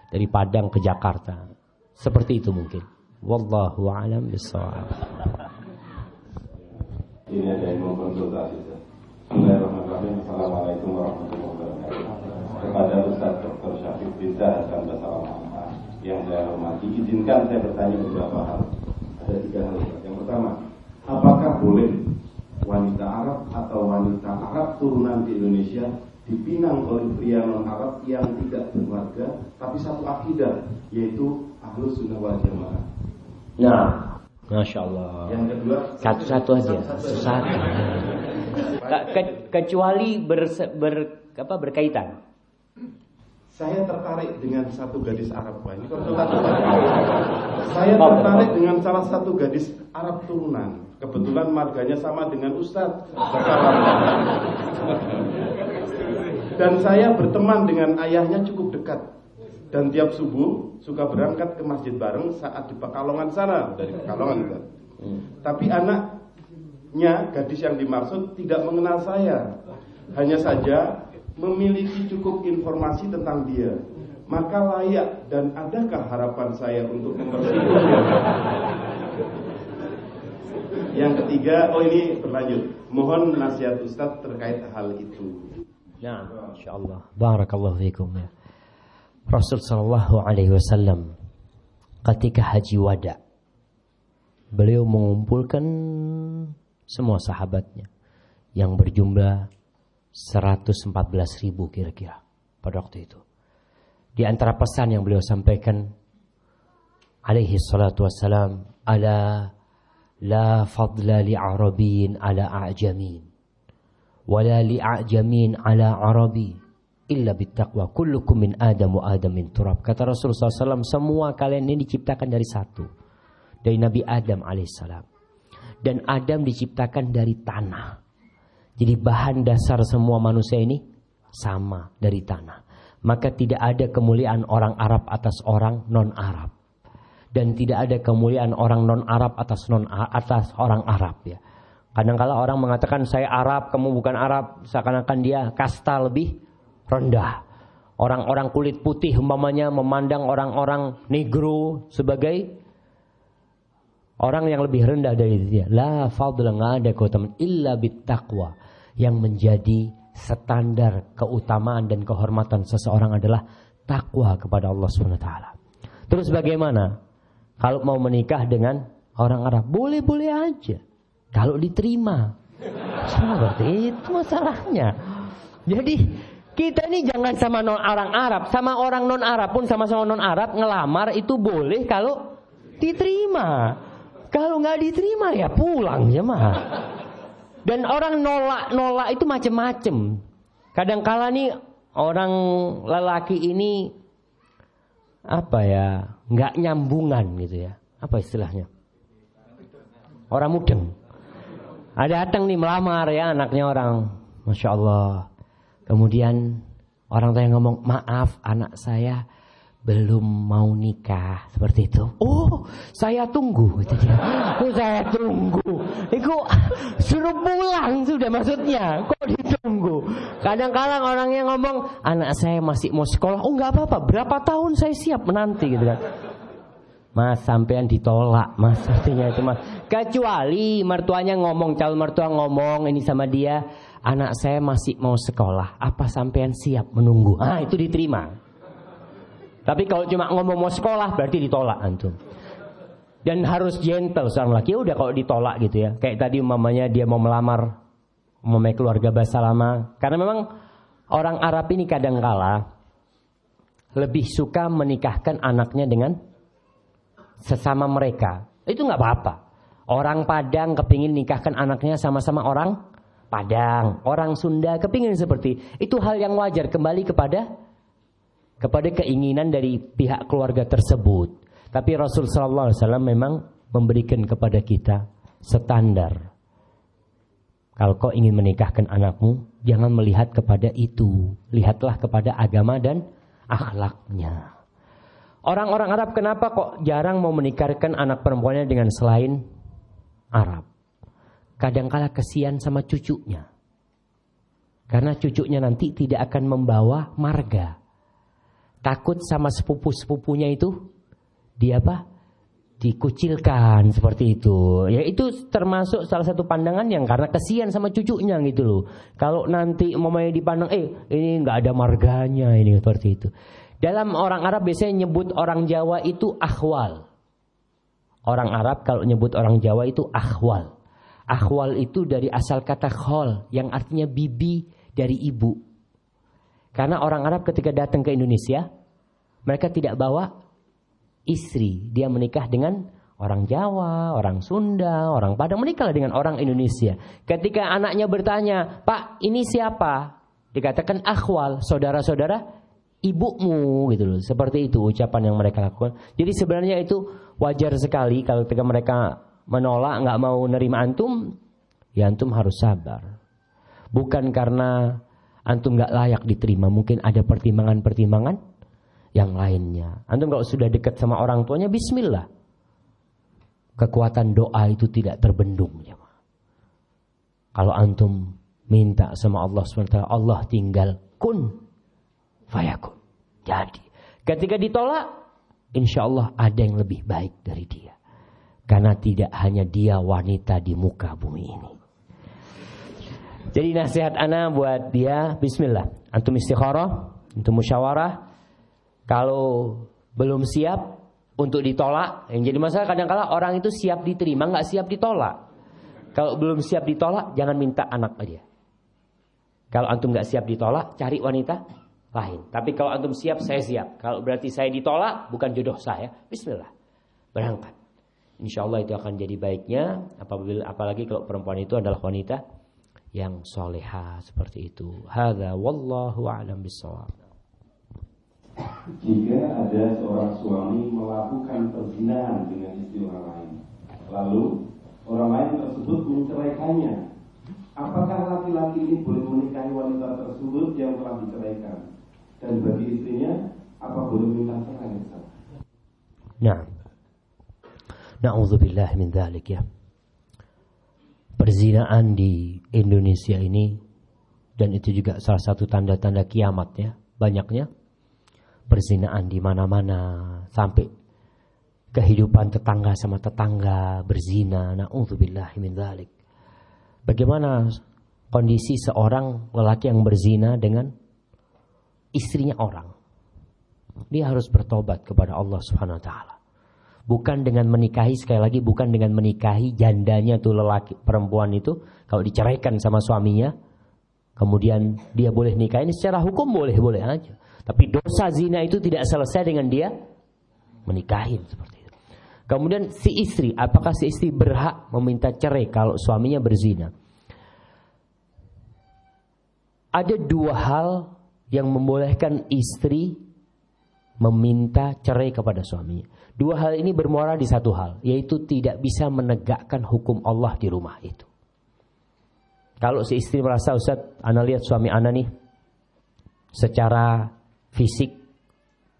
S1: Dari Padang ke Jakarta. Seperti itu mungkin. Wallahu a'lam bishawab.
S2: Ini ada yang mau konsultasi. Bismillahirrahmanirrahim. Assalamualaikum warahmatullahi wabarakatuh. Kepada Ustaz Dr. Syafiq Bisa Hasan Basalamah yang saya hormati, izinkan saya bertanya beberapa hal. Ada tiga hal. Yang pertama, apakah boleh wanita Arab atau wanita Arab turunan di Indonesia dipinang oleh pria non Arab yang tidak berwarga tapi satu akidah yaitu ahlus sunnah wal jamaah.
S1: Nah, Masya Allah.
S2: Yang kedua
S1: satu-satu aja, susah. Ke, kecuali ber, ber, apa, berkaitan.
S2: Saya tertarik dengan satu gadis Arab. Ini konsultasi Saya tertarik dengan salah satu gadis Arab turunan. Kebetulan marganya sama dengan Ustadz. Dan saya berteman dengan ayahnya cukup dekat. dan tiap subuh suka berangkat ke masjid bareng saat di Pekalongan sana dari Pekalongan. Tapi anaknya gadis yang dimaksud tidak mengenal saya, hanya saja memiliki cukup informasi tentang dia. Maka layak dan adakah harapan saya untuk mempersiapkan? Yang ketiga, oh ini berlanjut. Mohon nasihat Ustadz terkait hal itu.
S1: Ya, insyaallah. Barakallahu fiikum ya. Rasul sallallahu alaihi wasallam ketika haji wada beliau mengumpulkan semua sahabatnya yang berjumlah 114 ribu kira-kira pada waktu itu. Di antara pesan yang beliau sampaikan alaihi salatu wassalam ala li arabin ala a'jamin. Wala li a'jamin ala arabi. Illa bittaqwa. Kullukum min adam wa adam min turab. Kata Rasulullah SAW semua kalian ini diciptakan dari satu. Dari Nabi Adam alaihissalam dan Adam diciptakan dari tanah. Jadi bahan dasar semua manusia ini sama dari tanah. Maka tidak ada kemuliaan orang Arab atas orang non Arab dan tidak ada kemuliaan orang non Arab atas non atas orang Arab ya kadang-kala orang mengatakan saya Arab kamu bukan Arab seakan-akan dia kasta lebih rendah. Orang-orang kulit putih umpamanya memandang orang-orang negro sebagai orang yang lebih rendah dari dia. La fadla nggak ada keutamaan illa bittaqwa yang menjadi standar keutamaan dan kehormatan seseorang adalah takwa kepada Allah Subhanahu taala. Terus bagaimana? Kalau mau menikah dengan orang Arab, boleh-boleh aja. Kalau diterima. Seperti itu masalahnya. Jadi kita ini jangan sama non orang Arab, sama orang non Arab pun sama-sama non Arab ngelamar itu boleh kalau diterima. Kalau nggak diterima ya pulang ya mah. Dan orang nolak-nolak itu macem-macem. Kadang-kala nih orang lelaki ini apa ya nggak nyambungan gitu ya. Apa istilahnya? Orang mudeng. Ada datang nih melamar ya anaknya orang, masya Allah Kemudian orang tua yang ngomong, maaf anak saya belum mau nikah seperti itu. Oh, saya tunggu gitu dia. Oh, saya tunggu. Itu suruh pulang sudah maksudnya. Kok ditunggu? Kadang-kadang orang yang ngomong, anak saya masih mau sekolah. Oh, nggak apa-apa. Berapa tahun saya siap menanti gitu kan. Mas sampean ditolak mas artinya itu mas kecuali mertuanya ngomong calon mertua ngomong ini sama dia anak saya masih mau sekolah, apa sampean siap menunggu? Ah, itu diterima. Tapi kalau cuma ngomong mau sekolah berarti ditolak antum. Dan harus gentle seorang laki. Ya udah kalau ditolak gitu ya. Kayak tadi umpamanya dia mau melamar mempunyai keluarga bahasa lama. Karena memang orang Arab ini kadang kala lebih suka menikahkan anaknya dengan sesama mereka. Itu nggak apa-apa. Orang Padang kepingin nikahkan anaknya sama-sama orang Padang, orang Sunda kepingin seperti itu hal yang wajar kembali kepada kepada keinginan dari pihak keluarga tersebut. Tapi Rasul Sallallahu Alaihi Wasallam memang memberikan kepada kita standar. Kalau kau ingin menikahkan anakmu, jangan melihat kepada itu, lihatlah kepada agama dan akhlaknya. Orang-orang Arab kenapa kok jarang mau menikahkan anak perempuannya dengan selain Arab? kadangkala kesian sama cucunya. Karena cucunya nanti tidak akan membawa marga. Takut sama sepupu-sepupunya itu dia apa? dikucilkan seperti itu. Ya itu termasuk salah satu pandangan yang karena kesian sama cucunya gitu loh. Kalau nanti mamanya dipandang eh ini nggak ada marganya ini seperti itu. Dalam orang Arab biasanya nyebut orang Jawa itu akhwal. Orang Arab kalau nyebut orang Jawa itu akhwal. Akhwal itu dari asal kata khol yang artinya bibi dari ibu. Karena orang Arab ketika datang ke Indonesia, mereka tidak bawa istri. Dia menikah dengan orang Jawa, orang Sunda, orang Padang menikah dengan orang Indonesia. Ketika anaknya bertanya, "Pak, ini siapa?" Dikatakan akhwal, saudara-saudara ibumu gitu loh. Seperti itu ucapan yang mereka lakukan. Jadi sebenarnya itu wajar sekali kalau ketika mereka menolak, nggak mau nerima antum, ya antum harus sabar. Bukan karena antum nggak layak diterima, mungkin ada pertimbangan-pertimbangan yang lainnya. Antum kalau sudah dekat sama orang tuanya, bismillah. Kekuatan doa itu tidak terbendung. Ya. Kalau antum minta sama Allah SWT, Allah tinggal kun fayakun. Jadi, ketika ditolak, insya Allah ada yang lebih baik dari dia. Karena tidak hanya dia wanita di muka bumi ini. Jadi nasihat ana buat dia, bismillah. Antum istikharah, antum musyawarah. Kalau belum siap untuk ditolak, yang jadi masalah kadang-kala orang itu siap diterima, nggak siap ditolak. Kalau belum siap ditolak, jangan minta anak dia. Kalau antum nggak siap ditolak, cari wanita lain. Tapi kalau antum siap, saya siap. Kalau berarti saya ditolak, bukan jodoh saya. Bismillah, berangkat. Insya Allah itu akan jadi baiknya apabila apalagi kalau perempuan itu adalah wanita yang soleha seperti itu. Hada wallahu a'lam bishawab.
S2: Jika ada seorang suami melakukan perzinahan dengan istri orang lain, lalu orang lain tersebut menceraikannya, apakah laki-laki ini boleh menikahi wanita tersebut yang telah diceraikan? Dan bagi istrinya, apa boleh minta cerai?
S1: Nah, Na'udzubillah min dhalik ya. Perzinaan di Indonesia ini dan itu juga salah satu tanda-tanda kiamat ya. Banyaknya perzinaan di mana-mana sampai kehidupan tetangga sama tetangga berzina. Na'udzubillah min dhalik. Bagaimana kondisi seorang lelaki yang berzina dengan istrinya orang? Dia harus bertobat kepada Allah Subhanahu wa taala bukan dengan menikahi sekali lagi bukan dengan menikahi jandanya tuh lelaki perempuan itu kalau diceraikan sama suaminya kemudian dia boleh nikah. Ini secara hukum boleh boleh aja. Tapi dosa zina itu tidak selesai dengan dia menikahi seperti itu. Kemudian si istri apakah si istri berhak meminta cerai kalau suaminya berzina? Ada dua hal yang membolehkan istri meminta cerai kepada suaminya. Dua hal ini bermuara di satu hal, yaitu tidak bisa menegakkan hukum Allah di rumah itu. Kalau si istri merasa Ustaz, Anda lihat suami Anda nih, secara fisik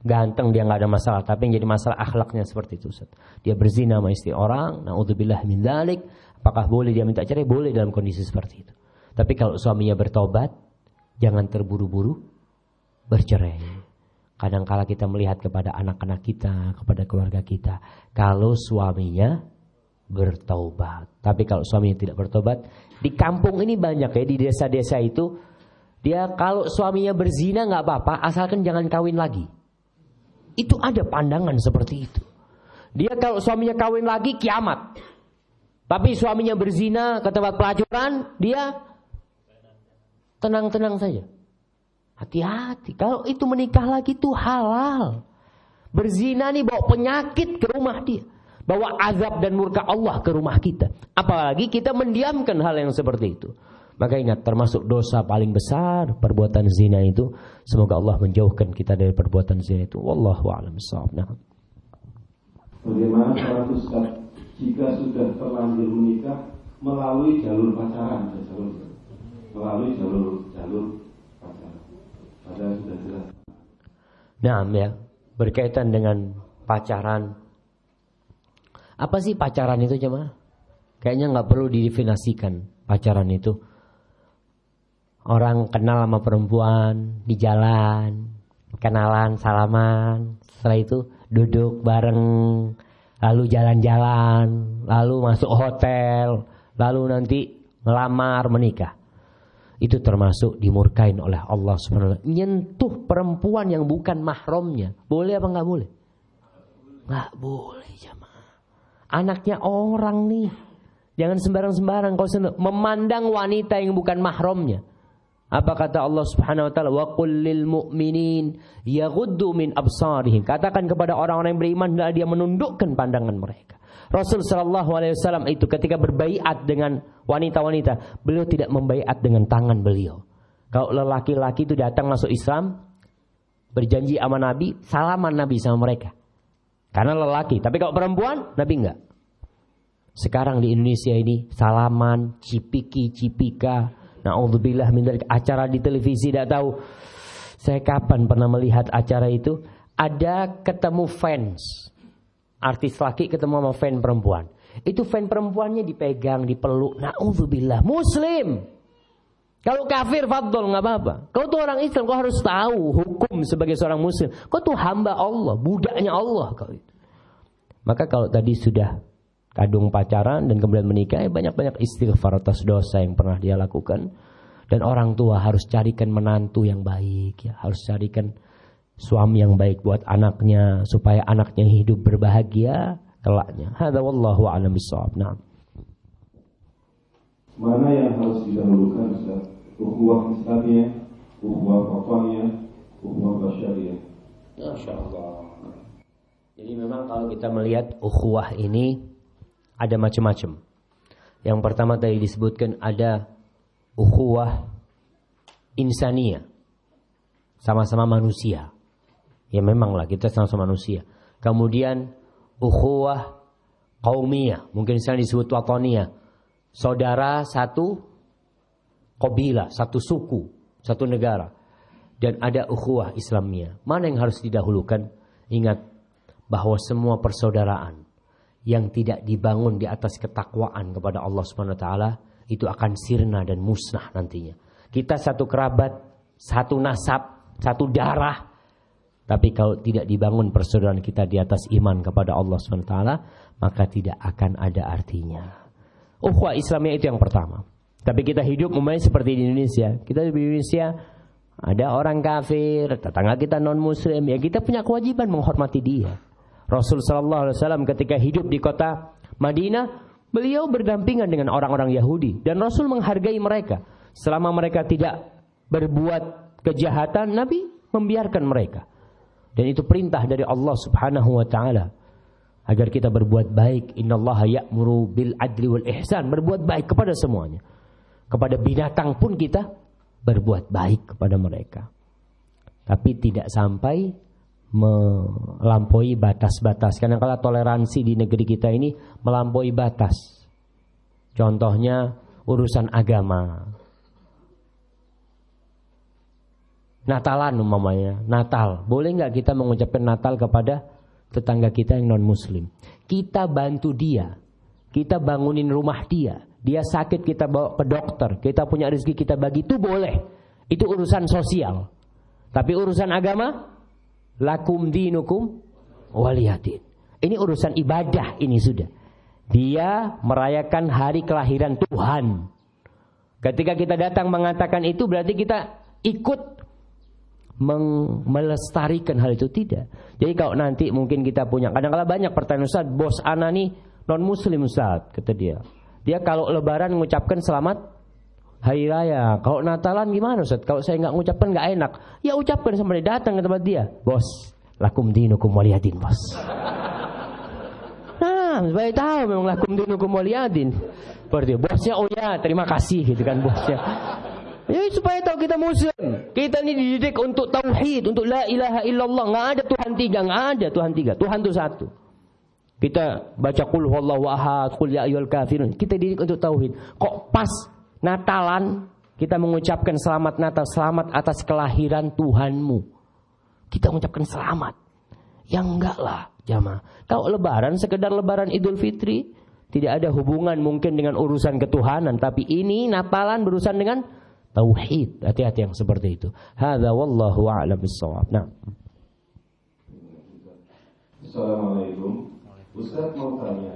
S1: ganteng dia nggak ada masalah, tapi yang jadi masalah akhlaknya seperti itu Ustaz. Dia berzina sama istri orang, naudzubillah min dzalik, apakah boleh dia minta cerai? Boleh dalam kondisi seperti itu. Tapi kalau suaminya bertobat, jangan terburu-buru bercerai. Kadangkala kita melihat kepada anak-anak kita, kepada keluarga kita. Kalau suaminya bertobat. Tapi kalau suaminya tidak bertobat, di kampung ini banyak ya, di desa-desa itu, dia kalau suaminya berzina nggak apa-apa, asalkan jangan kawin lagi. Itu ada pandangan seperti itu. Dia kalau suaminya kawin lagi, kiamat. Tapi suaminya berzina ke tempat pelacuran, dia tenang-tenang saja. Hati-hati. Kalau itu menikah lagi itu halal. Berzina nih bawa penyakit ke rumah dia. Bawa azab dan murka Allah ke rumah kita. Apalagi kita mendiamkan hal yang seperti itu. Maka ingat termasuk dosa paling besar perbuatan zina itu. Semoga Allah menjauhkan kita dari perbuatan zina itu. Wallahu a'lam nah.
S2: Bagaimana para ustaz jika sudah terlanjur menikah melalui jalur pacaran, jalur melalui jalur jalur
S1: Nah, ya, berkaitan dengan pacaran. Apa sih pacaran itu cuma? Kayaknya nggak perlu didefinisikan pacaran itu. Orang kenal sama perempuan di jalan, kenalan, salaman, setelah itu duduk bareng, lalu jalan-jalan, lalu masuk hotel, lalu nanti melamar, menikah itu termasuk dimurkain oleh Allah Subhanahu Nyentuh perempuan yang bukan mahramnya, boleh apa nggak boleh? Nggak boleh jemaah. Anaknya orang nih. Jangan sembarang-sembarang kau memandang wanita yang bukan mahramnya. Apa kata Allah Subhanahu wa taala? Wa qul lil mu'minin yaghuddu min absarihim. Katakan kepada orang-orang yang beriman hendaklah dia menundukkan pandangan mereka. Rasul Shallallahu Alaihi Wasallam itu ketika berbaiat dengan wanita-wanita, beliau tidak membaiat dengan tangan beliau. Kalau lelaki-laki itu datang masuk Islam, berjanji sama Nabi, salaman Nabi sama mereka. Karena lelaki, tapi kalau perempuan, Nabi enggak. Sekarang di Indonesia ini salaman, cipiki, cipika, naudzubillah acara di televisi tidak tahu. Saya kapan pernah melihat acara itu? ada ketemu fans. Artis laki ketemu sama fan perempuan. Itu fan perempuannya dipegang, dipeluk. Na'udzubillah. Muslim. Kalau kafir fadl nggak apa-apa. Kau tuh orang Islam, kau harus tahu hukum sebagai seorang muslim. Kau tuh hamba Allah, budaknya Allah kau itu. Maka kalau tadi sudah kadung pacaran dan kemudian menikah, ya banyak-banyak istighfar atas dosa yang pernah dia lakukan. Dan orang tua harus carikan menantu yang baik, ya harus carikan suami yang baik buat anaknya supaya anaknya hidup berbahagia kelaknya. Hada wallahu a'lam bishawab. Nah.
S2: Mana yang harus didahulukan Ustaz? Ukhuwah Islamiyah, ukhuwah Wataniyah, ukhuwah Basyariyah.
S1: Masya Allah. Jadi memang kalau kita melihat ukhuwah ini ada macam-macam. Yang pertama tadi disebutkan ada ukhuwah insania. Sama-sama manusia. Ya memanglah kita sama-sama manusia. Kemudian ukhuwah kaumiyah. Mungkin misalnya disebut wataniyah. Saudara satu Kobila, satu suku, satu negara. Dan ada ukhuwah Islamnya. Mana yang harus didahulukan? Ingat bahwa semua persaudaraan yang tidak dibangun di atas ketakwaan kepada Allah Subhanahu wa taala itu akan sirna dan musnah nantinya. Kita satu kerabat, satu nasab, satu darah. Tapi kalau tidak dibangun persaudaraan kita di atas iman kepada Allah taala, maka tidak akan ada artinya. Ukhuwah Islamnya itu yang pertama. Tapi kita hidup umumnya seperti di Indonesia. Kita di Indonesia ada orang kafir, tetangga kita non muslim, ya kita punya kewajiban menghormati dia. Rasul sallallahu alaihi wasallam ketika hidup di kota Madinah, beliau berdampingan dengan orang-orang Yahudi dan Rasul menghargai mereka. Selama mereka tidak berbuat kejahatan, Nabi membiarkan mereka. Dan itu perintah dari Allah Subhanahu wa taala agar kita berbuat baik. Innallaha ya'muru bil adli wal ihsan, berbuat baik kepada semuanya. Kepada binatang pun kita berbuat baik kepada mereka. Tapi tidak sampai melampaui batas-batas. Karena kalau toleransi di negeri kita ini melampaui batas. Contohnya urusan agama. Natalan umpamanya, Natal. Boleh nggak kita mengucapkan Natal kepada tetangga kita yang non Muslim? Kita bantu dia, kita bangunin rumah dia, dia sakit kita bawa ke dokter, kita punya rezeki kita bagi itu boleh. Itu urusan sosial. Tapi urusan agama lakum dinukum waliyadin. Ini urusan ibadah ini sudah. Dia merayakan hari kelahiran Tuhan. Ketika kita datang mengatakan itu berarti kita ikut melestarikan hal itu tidak. Jadi kalau nanti mungkin kita punya kadang-kadang banyak pertanyaan Ustaz, bos ana nih non muslim Ustaz, kata dia. Dia kalau lebaran mengucapkan selamat hari raya. Kalau Natalan gimana Ustaz? Kalau saya nggak mengucapkan nggak enak. Ya ucapkan sama datang ke tempat dia. Bos, lakum dinukum waliyadin, bos. Nah, supaya tahu memang lakum dinukum waliyadin. Berarti bosnya oh ya, terima kasih gitu kan bosnya. Ya supaya tahu kita muslim. Kita ini dididik untuk tauhid, untuk la ilaha illallah. Nggak ada Tuhan tiga, nggak ada Tuhan tiga. Tuhan itu satu. Kita baca qul huwallahu ahad, qul ya ayyuhal kafirun. Kita didik untuk tauhid. Kok pas Natalan kita mengucapkan selamat Natal, selamat atas kelahiran Tuhanmu. Kita mengucapkan selamat. Yang enggak lah, jamaah. Kalau lebaran sekedar lebaran Idul Fitri, tidak ada hubungan mungkin dengan urusan ketuhanan, tapi ini Natalan berurusan dengan tauhid. Hati-hati yang seperti itu. Hadza wallahu a'lam bissawab. Nah.
S2: Assalamualaikum. Ustaz mau tanya,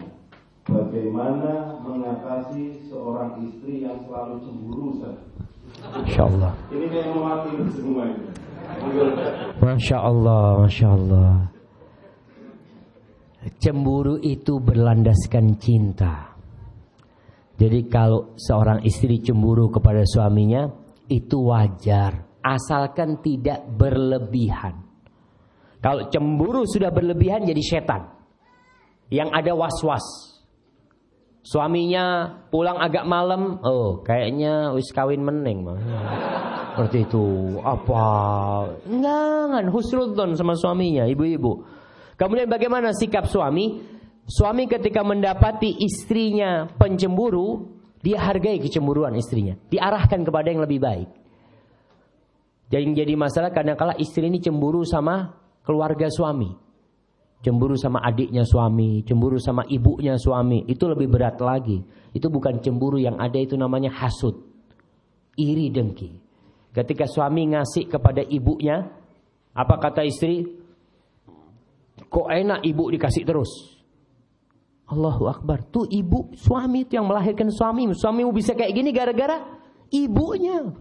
S2: bagaimana mengatasi seorang istri yang selalu cemburu, Ustaz?
S1: Masya Allah.
S2: Ini yang mati semua ini.
S1: Masya Allah, Masya Allah. Cemburu itu berlandaskan cinta. Jadi kalau seorang istri cemburu kepada suaminya, itu wajar. Asalkan tidak berlebihan. Kalau cemburu sudah berlebihan jadi setan yang ada was-was. Suaminya pulang agak malam, oh kayaknya wis kawin meneng mah. Seperti itu. Apa? Jangan husnudzon sama suaminya, ibu-ibu. Kemudian bagaimana sikap suami? Suami ketika mendapati istrinya pencemburu, dia hargai kecemburuan istrinya, diarahkan kepada yang lebih baik. Jadi jadi masalah kadang kala istri ini cemburu sama keluarga suami. Cemburu sama adiknya suami, cemburu sama ibunya suami, itu lebih berat lagi. Itu bukan cemburu yang ada itu namanya hasud. Iri dengki. Ketika suami ngasih kepada ibunya, apa kata istri? Kok enak ibu dikasih terus? Allahu Akbar. Tuh ibu, suami itu yang melahirkan suami. Suamimu bisa kayak gini gara-gara ibunya.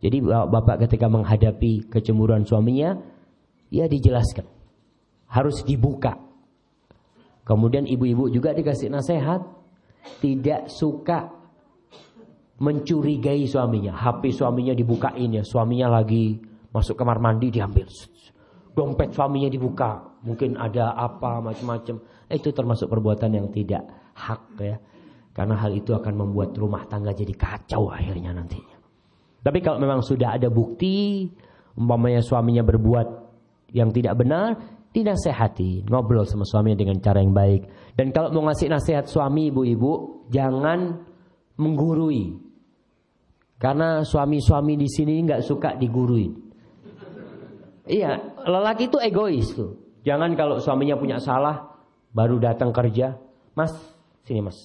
S1: Jadi bapak ketika menghadapi kecemburuan suaminya, ya dijelaskan harus dibuka. Kemudian ibu-ibu juga dikasih nasihat tidak suka mencurigai suaminya. HP suaminya dibukain ya, suaminya lagi masuk kamar mandi diambil. Dompet suaminya dibuka, mungkin ada apa macam-macam. Itu termasuk perbuatan yang tidak hak ya. Karena hal itu akan membuat rumah tangga jadi kacau akhirnya nantinya. Tapi kalau memang sudah ada bukti umpamanya suaminya berbuat yang tidak benar, dinasehati, ngobrol sama suaminya dengan cara yang baik. Dan kalau mau ngasih nasihat suami ibu-ibu, jangan menggurui. Karena suami-suami di sini nggak suka digurui. Iya, lelaki itu egois tuh. Jangan kalau suaminya punya salah, baru datang kerja, Mas, sini Mas.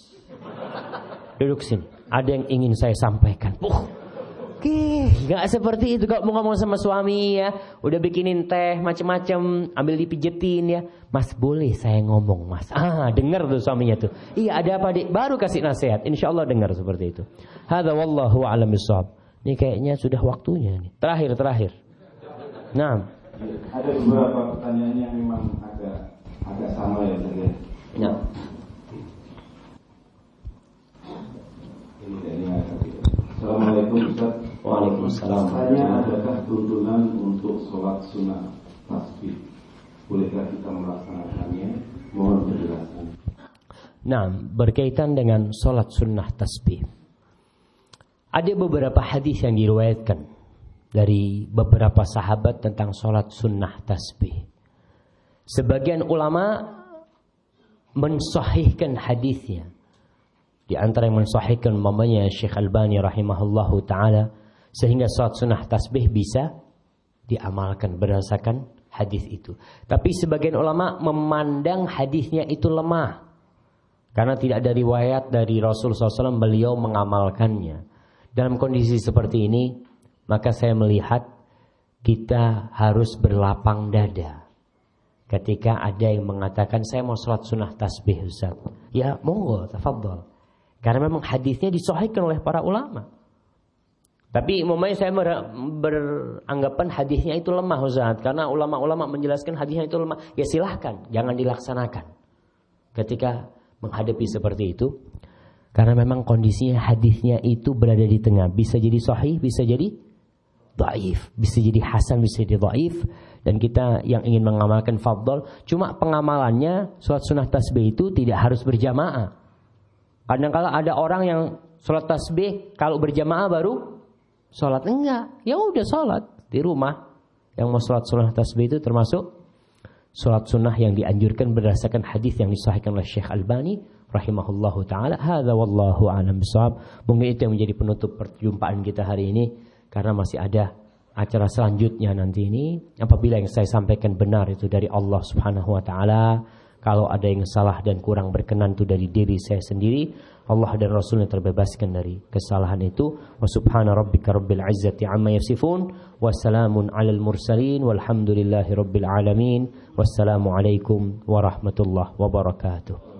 S1: Duduk sini. Ada yang ingin saya sampaikan. Uh, Oke, nggak seperti itu kalau mau ngomong sama suami ya, udah bikinin teh macem-macem, ambil dipijetin ya, Mas boleh saya ngomong Mas. Ah, dengar tuh suaminya tuh. Iya ada apa dik? Baru kasih nasihat. Insya Allah dengar seperti itu. Hada wallahu a'lam Ini kayaknya sudah waktunya nih. Terakhir terakhir. Nah.
S2: Ada beberapa pertanyaan yang memang agak agak sama ya saya.
S1: Nah.
S2: Ini dari Assalamualaikum Ustaz.
S1: Waalaikumsalam.
S2: Tanya adakah tuntunan untuk sholat sunnah tasbih? Bolehkah kita melaksanakannya? Mohon penjelasan.
S1: Nah, berkaitan dengan sholat sunnah tasbih. Ada beberapa hadis yang diriwayatkan dari beberapa sahabat tentang sholat sunnah tasbih. Sebagian ulama mensahihkan hadisnya. Di antara yang mensahihkan mamanya Syekh Albani rahimahullahu taala sehingga sholat sunnah tasbih bisa diamalkan berdasarkan hadis itu. Tapi sebagian ulama memandang hadisnya itu lemah. Karena tidak ada riwayat dari Rasul SAW beliau mengamalkannya. Dalam kondisi seperti ini, maka saya melihat kita harus berlapang dada. Ketika ada yang mengatakan saya mau sholat sunnah tasbih Ustaz. Ya monggo, tafadhol. Karena memang hadisnya disahihkan oleh para ulama. Tapi umumnya saya ber, beranggapan hadisnya itu lemah Ustaz karena ulama-ulama menjelaskan hadisnya itu lemah. Ya silahkan, jangan dilaksanakan. Ketika menghadapi seperti itu karena memang kondisinya hadisnya itu berada di tengah, bisa jadi sahih, bisa jadi dhaif, bisa jadi hasan, bisa jadi dhaif dan kita yang ingin mengamalkan fadl cuma pengamalannya sholat sunnah tasbih itu tidak harus berjamaah. Kadang kala ada orang yang sholat tasbih kalau berjamaah baru sholat enggak? Ya udah sholat di rumah. Yang mau sholat sunnah tasbih itu termasuk sholat sunnah yang dianjurkan berdasarkan hadis yang disahihkan oleh Syekh Albani rahimahullahu taala. Hadza wallahu a'lam mungkin itu yang menjadi penutup perjumpaan kita hari ini karena masih ada acara selanjutnya nanti ini. Apabila yang saya sampaikan benar itu dari Allah Subhanahu wa taala kalau ada yang salah dan kurang berkenan itu dari diri saya sendiri Allah dan Rasulnya terbebaskan dari kesalahan itu. Wa subhana rabbika rabbil izzati amma yasifun. Wassalamun alal mursalin. Walhamdulillahi rabbil alamin. Wassalamu alaikum warahmatullahi wabarakatuh.